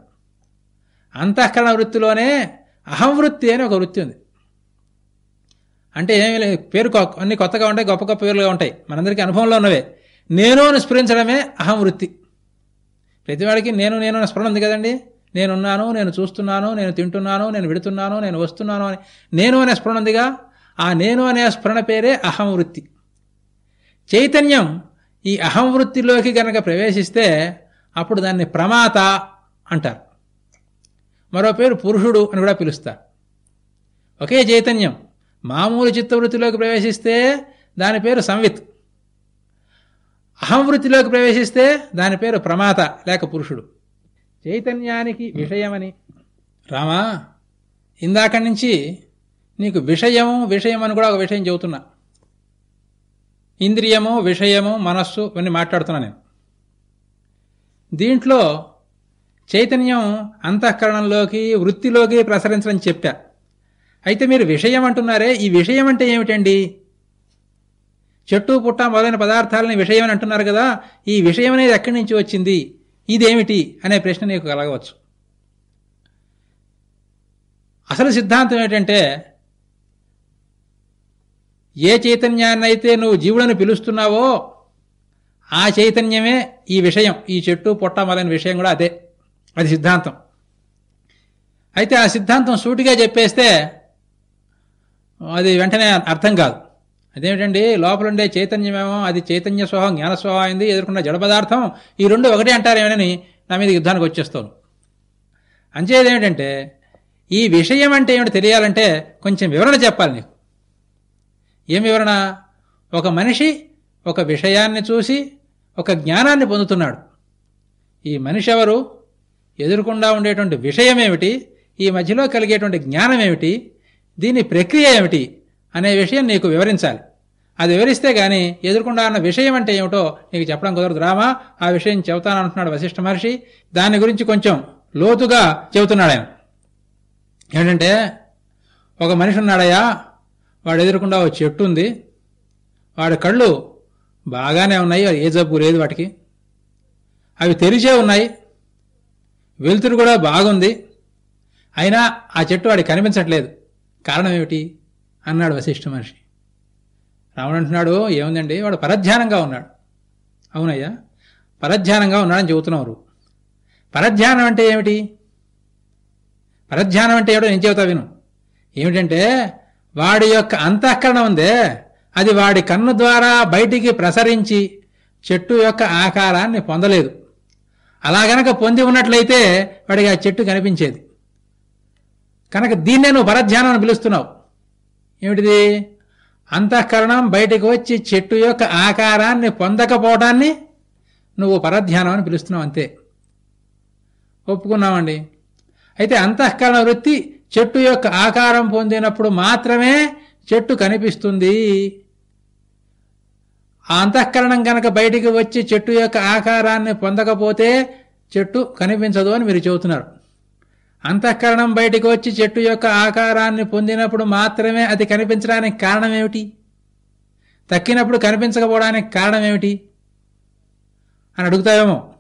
అంతఃకరణ వృత్తిలోనే అహంవృత్తి అని ఒక వృత్తి ఉంది. అంటే ఏమి లేదు. పేరు అన్ని కొత్తగా ఉంటాయి గొప్ప గొప్ప పేర్లుగా ఉంటాయి. మనందరికీ అనుభవంలో ఉన్నవే. నేను అని స్ఫురించడమే అహం వృత్తి. ప్రతివాడికి నేను నేను స్మరణ ఉంది కదండి. నేనున్నాను నేను చూస్తున్నాను నేను తింటున్నాను నేను విడుతున్నాను నేను వస్తున్నాను అని. నేను అనే స్మరణ ఉందిగా? ఆ నేను అనే స్మరణ పేరే అహం వృత్తి చైతన్యం ఈ అహం వృత్తిలోకి గనక ప్రవేశిస్తే అప్పుడు దాన్ని ప్రమాత అంటారు. మరో పేరు పురుషుడు అని కూడా పిలుస్తారు. ఒకే చైతన్యం. మామూలు చిత్తవృత్తిలోకి ప్రవేశిస్తే దాని పేరు సంవిత్. అహంవృత్తిలోకి ప్రవేశిస్తే దాని పేరు ప్రమాత లేక పురుషుడు. చైతన్యానికి విషయమని. రామా ఇందాక నుంచి నీకు విషయము విషయం అని కూడా ఒక విషయం చెబుతున్నా. ఇంద్రియము విషయము మనస్సు ఇవన్నీ మాట్లాడుతున్నా నేను. దీంట్లో చైతన్యం అంతఃకరణంలోకి వృత్తిలోకి ప్రసరించడం చెప్పా. అయితే మీరు విషయం అంటున్నారే ఈ విషయం అంటే ఏమిటండి? చెట్టు పుట్ట మొదలైన పదార్థాలని విషయం అని అంటున్నారు కదా ఈ విషయం అనేది ఎక్కడి నుంచి వచ్చింది? ఇదేమిటి? అనే ప్రశ్న నీకు కలగవచ్చు. అసలు సిద్ధాంతం ఏంటంటే ఏ చైతన్యాన్నైతే నువ్వు జీవులను పిలుస్తున్నావో ఆ చైతన్యమే ఈ విషయం. ఈ చెట్టు పొట్ట మొదలైన విషయం కూడా అదే. అది సిద్ధాంతం. అయితే ఆ సిద్ధాంతం సూటిగా చెప్పేస్తే అది వెంటనే అర్థం కాదు. అదేమిటండి? లోపలుండే చైతన్యమేమో అది చైతన్య స్వభావం జ్ఞానస్వభావం అయింది ఎదుర్కొన్న జడ పదార్థం ఈ రెండు ఒకటే అంటారేమని నా మీద యుద్ధానికి వచ్చేస్తాను అంచేదేమిటంటే ఈ విషయం అంటే ఏమిటి తెలియాలంటే కొంచెం వివరణ చెప్పాలి నీకు. ఏం వివరణ? ఒక మనిషి ఒక విషయాన్ని చూసి ఒక జ్ఞానాన్ని పొందుతున్నాడు. ఈ మనిషి ఎవరు? ఎదురుకుండా ఉండేటువంటి విషయం ఏమిటి ఈ మధ్యలో కలిగేటువంటి జ్ఞానం ఏమిటి దీని ప్రక్రియ ఏమిటి? అనే విషయం నీకు వివరించాలి. అది వివరిస్తే గాని ఎదుర్కొండా అన్న విషయం అంటే ఏమిటో నీకు చెప్పడం కుదరదు రామా. ఆ విషయం చెబుతానంటున్నాడు వశిష్ఠ మహర్షి. దాని గురించి కొంచెం లోతుగా చెబుతున్నాడు ఆయన. ఏంటంటే ఒక మనిషి ఉన్నాడయ్యా. వాడు ఎదురుకుండా ఒక చెట్టు ఉంది. వాడి కళ్ళు బాగానే ఉన్నాయి. ఏ జబ్బు లేదు వాటికి. అవి తెరిచే ఉన్నాయి. వెలుతురు కూడా బాగుంది. అయినా ఆ చెట్టు వాడికి కనిపించట్లేదు. కారణం ఏమిటి? అన్నాడు వశిష్ఠ మహర్షి. రాముడు అంటున్నాడు ఏముందండి? వాడు పరధ్యానంగా ఉన్నాడు. అవునయ్యా పరధ్యానంగా ఉన్నాడని చెబుతున్నారు పరధ్యానం అంటే ఏమిటి? పరధ్యానం అంటే ఏమిటో నేను చెబుతా విను. ఏమిటంటే వాడి యొక్క అంతఃకరణం ఉందే అది వాడి కన్ను ద్వారా బయటికి ప్రసరించి చెట్టు యొక్క ఆకారాన్ని పొందలేదు. అలా గనక పొంది ఉన్నట్లయితే వాడికి ఆ చెట్టు కనిపించేది. కనుక దీన్నే నువ్వు పరధ్యానం అని పిలుస్తున్నావు. ఏమిటిది? అంతఃకరణం బయటకు వచ్చి చెట్టు యొక్క ఆకారాన్ని పొందకపోవటాన్ని నువ్వు పరధ్యానం అని పిలుస్తున్నావు అంతే. ఒప్పుకున్నామండి. అయితే అంతఃకరణ వృత్తి చెట్టు యొక్క ఆకారం పొందినప్పుడు మాత్రమే చెట్టు కనిపిస్తుంది. ఆ అంతఃకరణం కనుక బయటికి వచ్చి చెట్టు యొక్క ఆకారాన్ని పొందకపోతే చెట్టు కనిపించదు అని మీరు చెబుతున్నారు. అంతఃకరణం బయటికి వచ్చి చెట్టు యొక్క ఆకారాన్ని పొందినప్పుడు మాత్రమే అది కనిపించడానికి కారణం ఏమిటి తక్కినప్పుడు కనిపించకపోవడానికి కారణం ఏమిటి అని అడుగుతావేమో.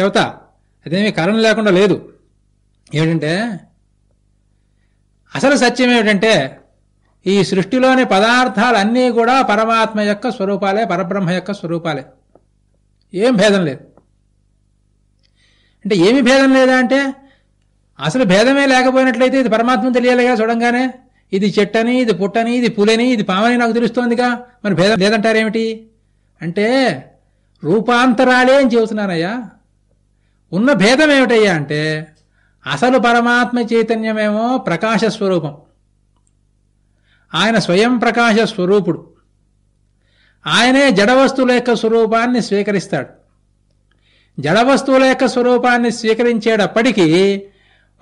చెబుతా. అదేమీ కారణం లేకుండా లేదు. ఏమిటంటే అసలు సత్యం ఏమిటంటే ఈ సృష్టిలోని పదార్థాలన్నీ కూడా పరమాత్మ యొక్క స్వరూపాలే పరబ్రహ్మ యొక్క స్వరూపాలే. ఏం భేదం లేదు. అంటే ఏమి భేదం లేదా అంటే అసలు భేదమే లేకపోయినట్లయితే ఇది పరమాత్మ తెలియాలిగా చూడంగానే. ఇది చెట్టని ఇది పుట్టని ఇది పులని ఇది పామని నాకు తెలుస్తోందిగా. మరి భేదం లేదంటారేమిటి? అంటే రూపాంతరాలే అని చెబుతున్నానయ్యా. ఉన్న భేదం ఏమిటయ్యా అంటే అసలు పరమాత్మ చైతన్యమేమో ప్రకాశ స్వరూపం. ఆయన స్వయం ప్రకాశ స్వరూపుడు. ఆయనే జడవస్తువుల యొక్క స్వరూపాన్ని స్వీకరిస్తాడు. జడవస్తువుల యొక్క స్వరూపాన్ని స్వీకరించేటప్పటికీ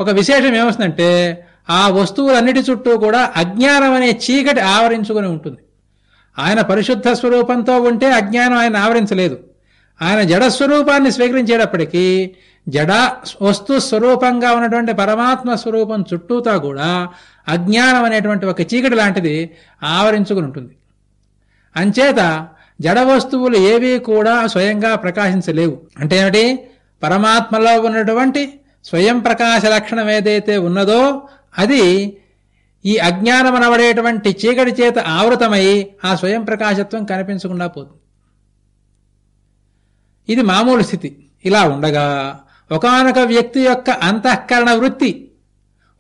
ఒక విశేషం ఏమొస్తుందంటే ఆ వస్తువులన్నిటి చుట్టూ కూడా అజ్ఞానం అనే చీకటి ఆవరించుకుని ఉంటుంది. ఆయన పరిశుద్ధ స్వరూపంతో ఉంటే అజ్ఞానం ఆయన ఆవరించలేదు. ఆయన జడ స్వరూపాన్ని స్వీకరించేటప్పటికీ జడ వస్తు స్వరూపంగా ఉన్నటువంటి పరమాత్మ స్వరూపం చుట్టూతా కూడా అజ్ఞానం అనేటువంటి ఒక చీకటి లాంటిది ఆవరించుకుని ఉంటుంది. అంచేత జడ వస్తువులు ఏవీ కూడా స్వయంగా ప్రకాశించలేవు. అంటే ఏమిటి? పరమాత్మలో ఉన్నటువంటి స్వయం ప్రకాశ లక్షణం ఏదైతే ఉన్నదో అది ఈ అజ్ఞానం అనబడేటువంటి చీకటి చేత ఆవృతమై ఆ స్వయం ప్రకాశత్వం కనిపించకుండా పోతుంది. ఇది మామూలు స్థితి. ఇలా ఉండగా ఒకనొక వ్యక్తి యొక్క అంతఃకరణ వృత్తి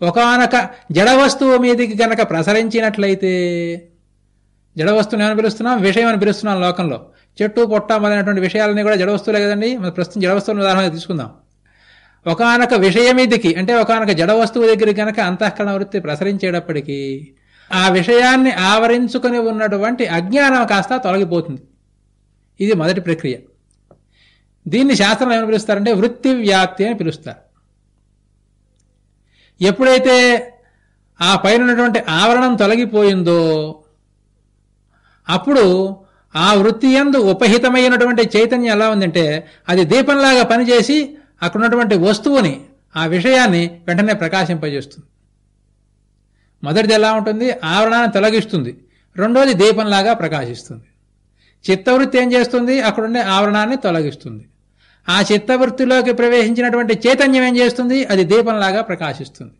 ఒకనొక జడ వస్తువు మీదికి గనక ప్రసరించినట్లయితే జడ వస్తువుని ఏమని పిలుస్తున్నాం? విషయం అని పిలుస్తున్నాం లోకంలో. చెట్టు పొట్ట మొదలైనటువంటి విషయాలన్నీ కూడా జడ వస్తువులే కదండి. ప్రస్తుతం జడ వస్తువులను ఉదాహరణ తీసుకుందాం. ఒకనొక విషయమిదికి అంటే ఒకనొక జడ వస్తువు దగ్గర కనుక అంతఃకరణ వృత్తి ప్రసరించేటప్పటికీ ఆ విషయాన్ని ఆవరించుకుని ఉన్నటువంటి అజ్ఞానం కాస్త తొలగిపోతుంది. ఇది మొదటి ప్రక్రియ. దీన్ని శాస్త్రంలో ఏమని పిలుస్తారంటే వృత్తి వ్యాప్తి అని పిలుస్తారు. ఎప్పుడైతే ఆ పైన ఉన్నటువంటి ఆవరణం తొలగిపోయిందో అప్పుడు ఆ వృత్తి ఎందు ఉపహితమైనటువంటి చైతన్యం ఎలా ఉందంటే అది దీపంలాగా పనిచేసి అక్కడ ఉన్నటువంటి వస్తువుని ఆ విషయాన్ని వెంటనే ప్రకాశింపజేస్తుంది. మొదటిది ఎలా ఉంటుంది? ఆవరణాన్ని తొలగిస్తుంది. రెండోది దీపంలాగా ప్రకాశిస్తుంది. చిత్తవృత్తి ఏం చేస్తుంది? అక్కడుండే ఆవరణాన్ని తొలగిస్తుంది. ఆ చిత్తవృత్తిలోకి ప్రవేశించినటువంటి చైతన్యం ఏం చేస్తుంది? అది దీపంలాగా ప్రకాశిస్తుంది.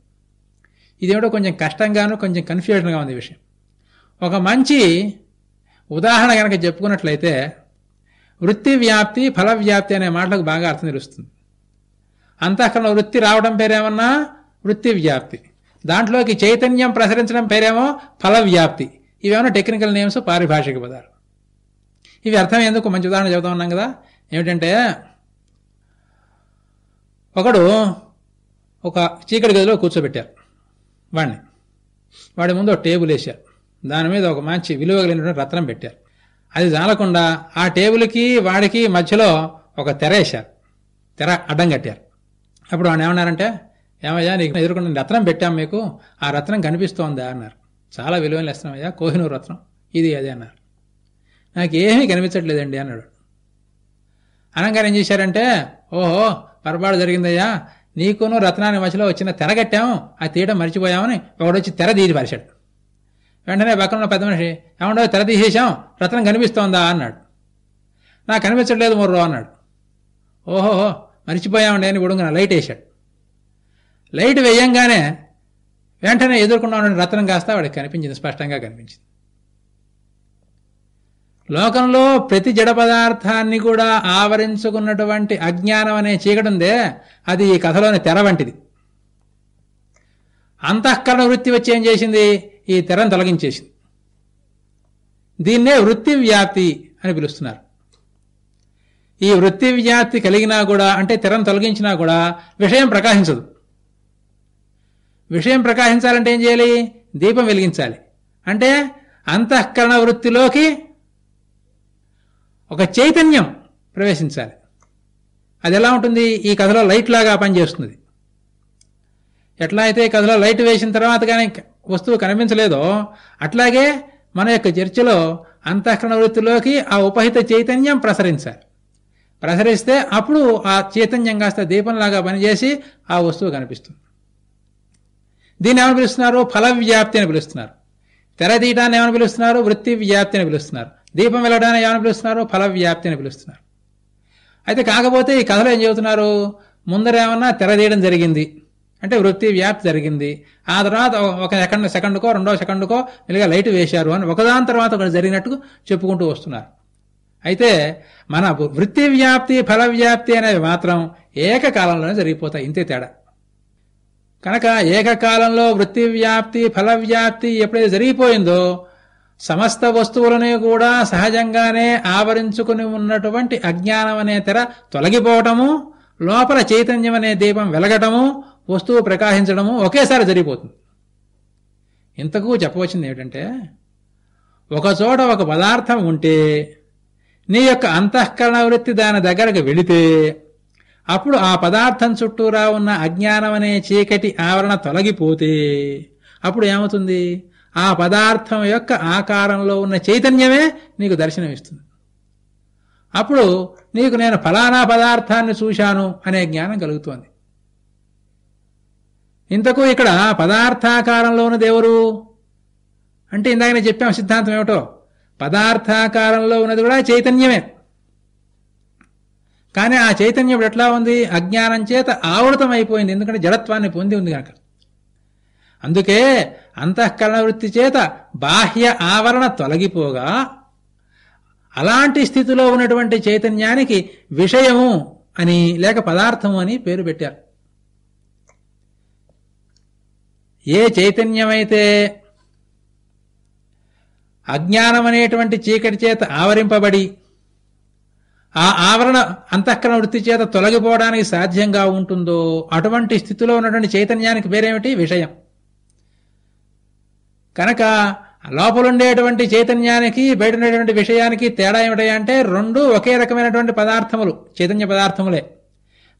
ఇదేమిటో కొంచెం కష్టంగాను కొంచెం కన్ఫ్యూజన్గా ఉంది విషయం. ఒక మంచి ఉదాహరణ కనుక చెప్పుకున్నట్లయితే వృత్తి వ్యాప్తి ఫల వ్యాప్తి అనే మాటలకు బాగా అర్థం తెలుస్తుంది. అంతఃకరణ వృత్తి రావడం పేరేమన్నా? వృత్తి వ్యాప్తి. దాంట్లోకి చైతన్యం ప్రసరించడం పేరేమో? ఫల వ్యాప్తి ఇవేమో టెక్నికల్ నేమ్స్ పారిభాషిక పదాలు. ఇవి అర్థం ఎందుకు? మంచి ఉదాహరణ చెబుతా ఉన్నాం కదా. ఏమిటంటే ఒకడు ఒక చీకటి గదిలో కూర్చోబెట్టారు వాడిని. వాడి ముందు ఒక టేబుల్ వేశారు దాని మీద ఒక మంచి విలువ రత్నం పెట్టారు అది జాలకుండా ఆ టేబుల్కి వాడికి మధ్యలో ఒక తెర వేశారు. తెర అడ్డం కట్టారు. అప్పుడు ఆయన ఏమన్నారంటే ఏమయ్యా నీకు ఎదుర్కొన్న రత్నం పెట్టాం మీకు ఆ రత్నం కనిపిస్తోందా? అన్నారు. చాలా విలువైన రత్నం అయ్యా కోహినూరు రత్నం. ఇది అదే అన్నారు. నాకు ఏమీ కనిపించట్లేదండి అన్నాడు. అనగానే ఏం చేశారంటే ఓహో పొరపాటు జరిగిందయ్యా. నీకును రత్నాన్ని మధ్యలో వచ్చిన తెర కట్టాము ఆ తీయడం మర్చిపోయామని ఒకడొచ్చి తెర తీసి పరిచాడు వెంటనే పక్కన పెద్ద మనిషి ఏమండో తెర తీసేశాం. రత్నం కనిపిస్తోందా? అన్నాడు. నాకు కనిపించట్లేదు మొర్రో అన్నాడు. ఓహోహో మర్చిపోయామండి అని గుడుంగన లైట్ వేశాడు. లైట్ వేయంగానే వెంటనే ఎదుర్కొన్న రత్నం కాస్త వాడికి కనిపించింది స్పష్టంగా కనిపించింది. లోకంలో ప్రతి జడ పదార్థాన్ని కూడా ఆవరించుకున్నటువంటి అజ్ఞానం అనే చీకటిందే అది ఈ కథలోని తెర వంటిది. అంతఃకరణ వృత్తి వచ్చి ఏం చేసింది? ఈ తెరను తొలగించేసింది. దీన్నే వృత్తి వ్యాప్తి అని పిలుస్తున్నారు. ఈ వృత్తి వ్యాప్తి కలిగినా కూడా అంటే తెరను తొలగించినా కూడా విషయం ప్రకాశించదు. విషయం ప్రకాశించాలంటే ఏం చేయాలి? దీపం వెలిగించాలి. అంటే అంతఃకరణ వృత్తిలోకి ఒక చైతన్యం ప్రవేశించాలి. అది ఎలా ఉంటుంది? ఈ కథలో లైట్ లాగా పనిచేస్తుంది. ఎట్లా అయితే కథలో లైట్ వేసిన తర్వాత కానీ వస్తువు కనిపించలేదో అట్లాగే మన యొక్క చర్చలో అంతఃకరణ వృత్తిలోకి ఆ ఉపహిత చైతన్యం ప్రసరించాలి. ప్రసరిస్తే అప్పుడు ఆ చైతన్యం కాస్త దీపంలాగా పనిచేసి ఆ వస్తువు కనిపిస్తుంది. దీన్ని ఏమని పిలుస్తున్నారు? ఫల వ్యాప్తి అని పిలుస్తున్నారు. తెరదీయటాన్ని ఏమని పిలుస్తున్నారు? వృత్తి వ్యాప్తి అని పిలుస్తున్నారు. దీపం వెళ్ళడాన్ని ఏమని పిలుస్తున్నారు? ఫల వ్యాప్తి అని పిలుస్తున్నారు. అయితే కాకపోతే ఈ కథలో ఏం చెబుతున్నారు? ముందరేమన్నా తెరదీయడం జరిగింది. అంటే వృత్తి వ్యాప్తి జరిగింది. ఆ తర్వాత ఒక సెకండ్ సెకండ్కో రెండో సెకండ్కో ఇలాగా లైట్ వేశారు అని ఒకదాని తర్వాత ఒకటి జరిగినట్టు చెప్పుకుంటూ వస్తున్నారు. అయితే మన వృత్తి వ్యాప్తి ఫల వ్యాప్తి అనేవి మాత్రం ఏకకాలంలోనే జరిగిపోతాయి. ఇంతే తేడా. కనుక ఏకకాలంలో వృత్తి వ్యాప్తి ఫల వ్యాప్తి ఎప్పుడైతే జరిగిపోయిందో సమస్త వస్తువులని కూడా సహజంగానే ఆవరించుకుని ఉన్నటువంటి అజ్ఞానం అనే తెర తొలగిపోవటము లోపల చైతన్యం అనే దీపం వెలగటము వస్తువు ప్రకాశించడము ఒకేసారి జరిగిపోతుంది. ఇంతకు చెప్పవచ్చింది ఏమిటంటే ఒకచోట ఒక పదార్థం ఉంటే నీ యొక్క అంతఃకరణ వృత్తి దాని దగ్గరకు వెళితే అప్పుడు ఆ పదార్థం చుట్టూరా ఉన్న అజ్ఞానం అనే చీకటి ఆవరణ తొలగిపోతే అప్పుడు ఏమవుతుంది? ఆ పదార్థం యొక్క ఆకారంలో ఉన్న చైతన్యమే నీకు దర్శనమిస్తుంది. అప్పుడు నీకు నేను ఫలానా పదార్థాన్ని చూశాను అనే జ్ఞానం కలుగుతోంది. ఇంతకు ఇక్కడ పదార్థాకారంలో ఉన్నది ఎవరు? అంటే ఇందాక నేను చెప్పాం సిద్ధాంతం ఏమిటో? పదార్థాకారంలో ఉన్నది కూడా చైతన్యమే. కానీ ఆ చైతన్యం ఇప్పుడు ఎట్లా ఉంది? అజ్ఞానం చేత ఆవృతం అయిపోయింది ఎందుకంటే జడత్వాన్ని పొంది ఉంది కనుక అందుకే అంతఃకరణ వృత్తి చేత బాహ్య ఆవరణ తొలగిపోగా అలాంటి స్థితిలో ఉన్నటువంటి చైతన్యానికి విషయము అని లేక పదార్థము అని పేరు పెట్టారు. ఏ చైతన్యమైతే అజ్ఞానం అనేటువంటి చీకటి చేత ఆవరింపబడి ఆ ఆవరణ అంతఃకరణ వృత్తి చేత తొలగిపోవడానికి సాధ్యంగా ఉంటుందో అటువంటి స్థితిలో ఉన్నటువంటి చైతన్యానికి పేరేమిటి? విషయం. కనుక లోపలుండేటువంటి చైతన్యానికి బయట ఉండేటువంటి విషయానికి తేడా ఏమిటంటే అంటే రెండు ఒకే రకమైనటువంటి పదార్థములు చైతన్య పదార్థములే.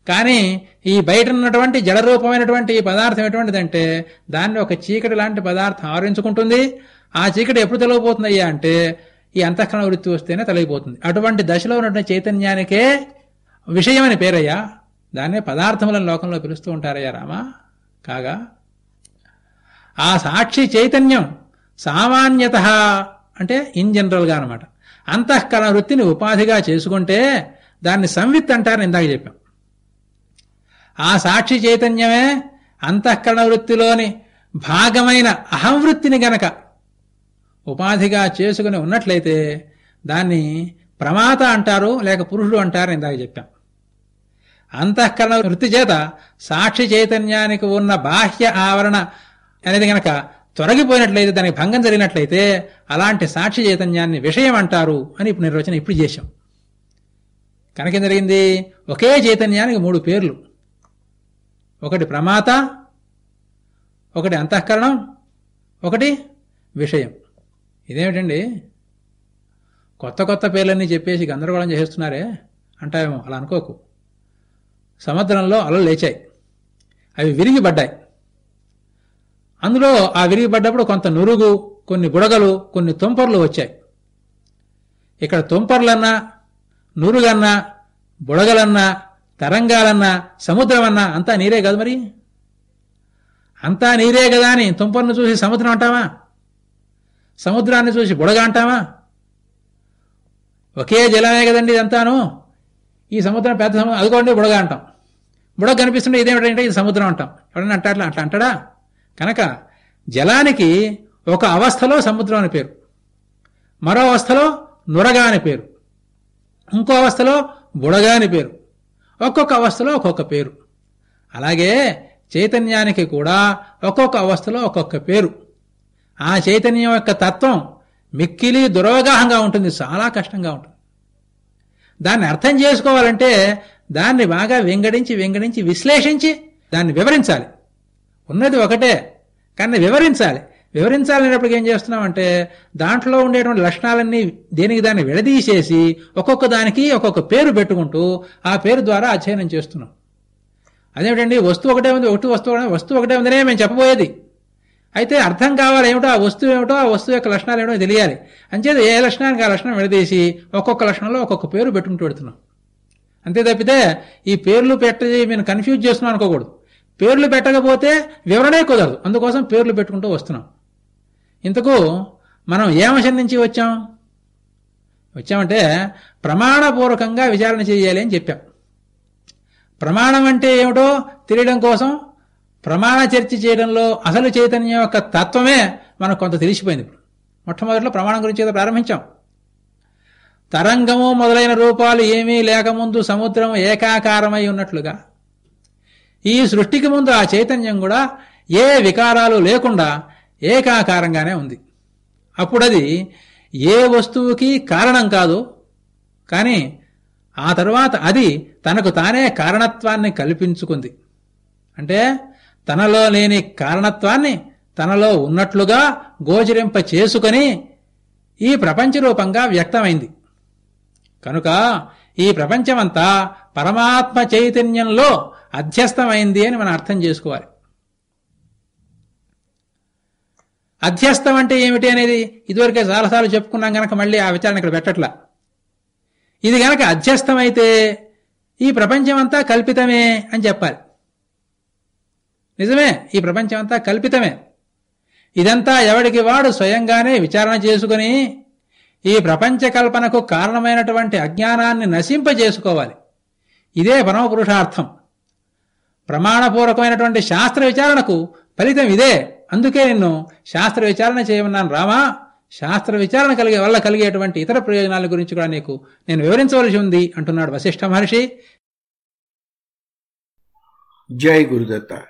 కానీ ఈ బయట ఉన్నటువంటి జడరూపమైనటువంటి ఈ పదార్థం ఎటువంటిదంటే దాన్ని ఒక చీకటి లాంటి పదార్థం ఆవరించుకుంటుంది. ఆ చీకటి ఎప్పుడు తొలగిపోతుందయ్యా అంటే ఈ అంతఃకరణ వృత్తి వస్తేనే తొలగిపోతుంది. అటువంటి దశలో ఉన్నటువంటి చైతన్యానికే విషయమని పేరయ్యా. దాన్నే పదార్థములను లోకంలో పిలుస్తూ ఉంటారయ్యా రామా. కాగా ఆ సాక్షి చైతన్యం సామాన్యత అంటే ఇన్ జనరల్గా అనమాట అంతఃకరణ వృత్తిని ఉపాధిగా చేసుకుంటే దాన్ని సంవిత్ అంటారని ఇందాక చెప్పాం. ఆ సాక్షి చైతన్యమే అంతఃకరణ వృత్తిలోని భాగమైన అహంవృత్తిని గనక ఉపాధిగా చేసుకుని ఉన్నట్లయితే దాన్ని ప్రమాత అంటారు లేక పురుషుడు అంటారు ఇందాక చెప్పాం. అంతఃకరణ వృత్తి చేత సాక్షి చైతన్యానికి ఉన్న బాహ్య ఆవరణ అనేది గనక తొలగిపోయినట్లయితే దానికి భంగం జరిగినట్లయితే అలాంటి సాక్షి చైతన్యాన్ని విషయం అంటారు అని ఇప్పుడు నిర్వచనం ఇప్పుడు చేశాం. కనుక జరిగింది? ఒకే చైతన్యానికి మూడు పేర్లు. ఒకటి ప్రమాత ఒకటి అంతఃకరణం ఒకటి విషయం. ఇదేమిటండి? కొత్త కొత్త పేర్లన్నీ చెప్పేసి గందరగోళం చేసేస్తున్నారే అంటావేమో అలా అనుకోకు. సముద్రంలో అలలు లేచాయి. అవి విరిగిపడ్డాయి. అందులో ఆ విరిగిపడ్డప్పుడు కొంత నురుగు కొన్ని బుడగలు కొన్ని తుంపర్లు వచ్చాయి. ఇక్కడ తుంపర్లన్నా నురుగన్నా బుడగలన్నా తరంగాలన్నా సముద్రమన్నా అంతా నీరే కాదు మరి? అంతా నీరే కదా అని తుంపర్ను చూసి సముద్రం అంటావా? సముద్రాన్ని చూసి బుడగ అంటావా? ఒకే జలమే కదండి ఇదంతాను. ఈ సముద్రం పెద్ద సముద్రం అదిగోండి బుడగ అంటాం. బుడగ కనిపిస్తుంటే ఇదేమిటంటే ఇది సముద్రం అంటాం. ఎవడన్నా అంటా అట్లా అట్లా అంటాడా? కనుక జలానికి ఒక అవస్థలో సముద్రం అని పేరు. మరో అవస్థలో నురగా అని పేరు. ఇంకో అవస్థలో బుడగా అని పేరు. ఒక్కొక్క అవస్థలో ఒక్కొక్క పేరు. అలాగే చైతన్యానికి కూడా ఒక్కొక్క అవస్థలో ఒక్కొక్క పేరు. ఆ చైతన్యం యొక్క తత్వం మిక్కిలి దురవగాహంగా ఉంటుంది చాలా కష్టంగా ఉంటుంది. దాన్ని అర్థం చేసుకోవాలంటే దాన్ని బాగా వెంగడించి వెంగడించి విశ్లేషించి దాన్ని వివరించాలి. ఉన్నది ఒకటే కానీ వివరించాలి. వివరించాలనేటప్పటికి ఏం చేస్తున్నామంటే దాంట్లో ఉండేటువంటి లక్షణాలన్నీ దేనికి దాన్ని విడదీసేసి ఒక్కొక్క దానికి ఒక్కొక్క పేరు పెట్టుకుంటూ ఆ పేరు ద్వారా అధ్యయనం చేస్తున్నాం. అదేమిటండి వస్తువు ఒకటే ఉంది ఒకటి వస్తువు వస్తువు ఒకటే ఉందనే మేము చెప్పబోయేది. అయితే అర్థం కావాలి ఏమిటో ఆ వస్తువు ఏమిటో ఆ వస్తువు యొక్క లక్షణాలు ఏమిటో తెలియాలి. అంచేది ఏ లక్షణానికి ఆ లక్షణం విడదీసి ఒక్కొక్క లక్షణంలో ఒక్కొక్క పేరు పెట్టుకుంటూ పెడుతున్నాం అంతే తప్పితే ఈ పేర్లు పెట్టి మేము కన్ఫ్యూజ్ చేస్తున్నాం అనుకోకూడదు. పేర్లు పెట్టకపోతే వివరణే కుదరదు. అందుకోసం పేర్లు పెట్టుకుంటూ వస్తున్నాం. ఇంతకు మనం ఏమశం నుంచి వచ్చాం? వచ్చామంటే ప్రమాణపూర్వకంగా విచారణ చేయాలి అని చెప్పాం. ప్రమాణం అంటే ఏమిటో తెలియడం కోసం ప్రమాణ చర్చ చేయడంలో అసలు చైతన్యం యొక్క తత్వమే మనకు కొంత తెలిసిపోయింది ఇప్పుడు. మొట్టమొదటిలో ప్రమాణం గురించి ప్రారంభించాం. తరంగము మొదలైన రూపాలు ఏమీ లేకముందు సముద్రం ఏకాకారమై ఉన్నట్లుగా ఈ సృష్టికి ముందు ఆ చైతన్యం కూడా ఏ వికారాలు లేకుండా ఏకాకారంగానే ఉంది. అప్పుడది ఏ వస్తువుకి కారణం కాదు కానీ ఆ తరువాత అది తనకు తానే కారణత్వాన్ని కల్పించుకుంది. అంటే తనలో లేని కారణత్వాన్ని తనలో ఉన్నట్లుగా గోచరింప చేసుకొని ఈ ప్రపంచ రూపంగా వ్యక్తమైంది. కనుక ఈ ప్రపంచమంతా పరమాత్మ చైతన్యంలో అధ్యస్తమైంది అని మనం అర్థం చేసుకోవాలి. అధ్యస్థం అంటే ఏమిటి అనేది ఇదివరకే చాలాసార్లు చెప్పుకున్నాం గనక మళ్ళీ ఆ విచారణ ఇక్కడ పెట్టట్లా. ఇది గనక అధ్యస్థమైతే ఈ ప్రపంచమంతా కల్పితమే అని చెప్పాలి. నిజమే ఈ ప్రపంచమంతా కల్పితమే. ఇదంతా ఎవడికి వాడు స్వయంగానే విచారణ చేసుకుని ఈ ప్రపంచ కల్పనకు కారణమైనటువంటి అజ్ఞానాన్ని నశింపజేసుకోవాలి. ఇదే పరమ పురుషార్థం ప్రమాణపూర్వకమైనటువంటి శాస్త్ర విచారణకు ఫలితం ఇదే. అందుకే నిన్ను శాస్త్ర విచారణ చేయమన్నాను. రామా శాస్త్ర విచారణ కలిగే వల్ల కలిగేటువంటి ఇతర ప్రయోజనాల గురించి కూడా నీకు నేను వివరించవలసి ఉంది అంటున్నాడు వశిష్ఠ మహర్షి. జై గురుదత్త.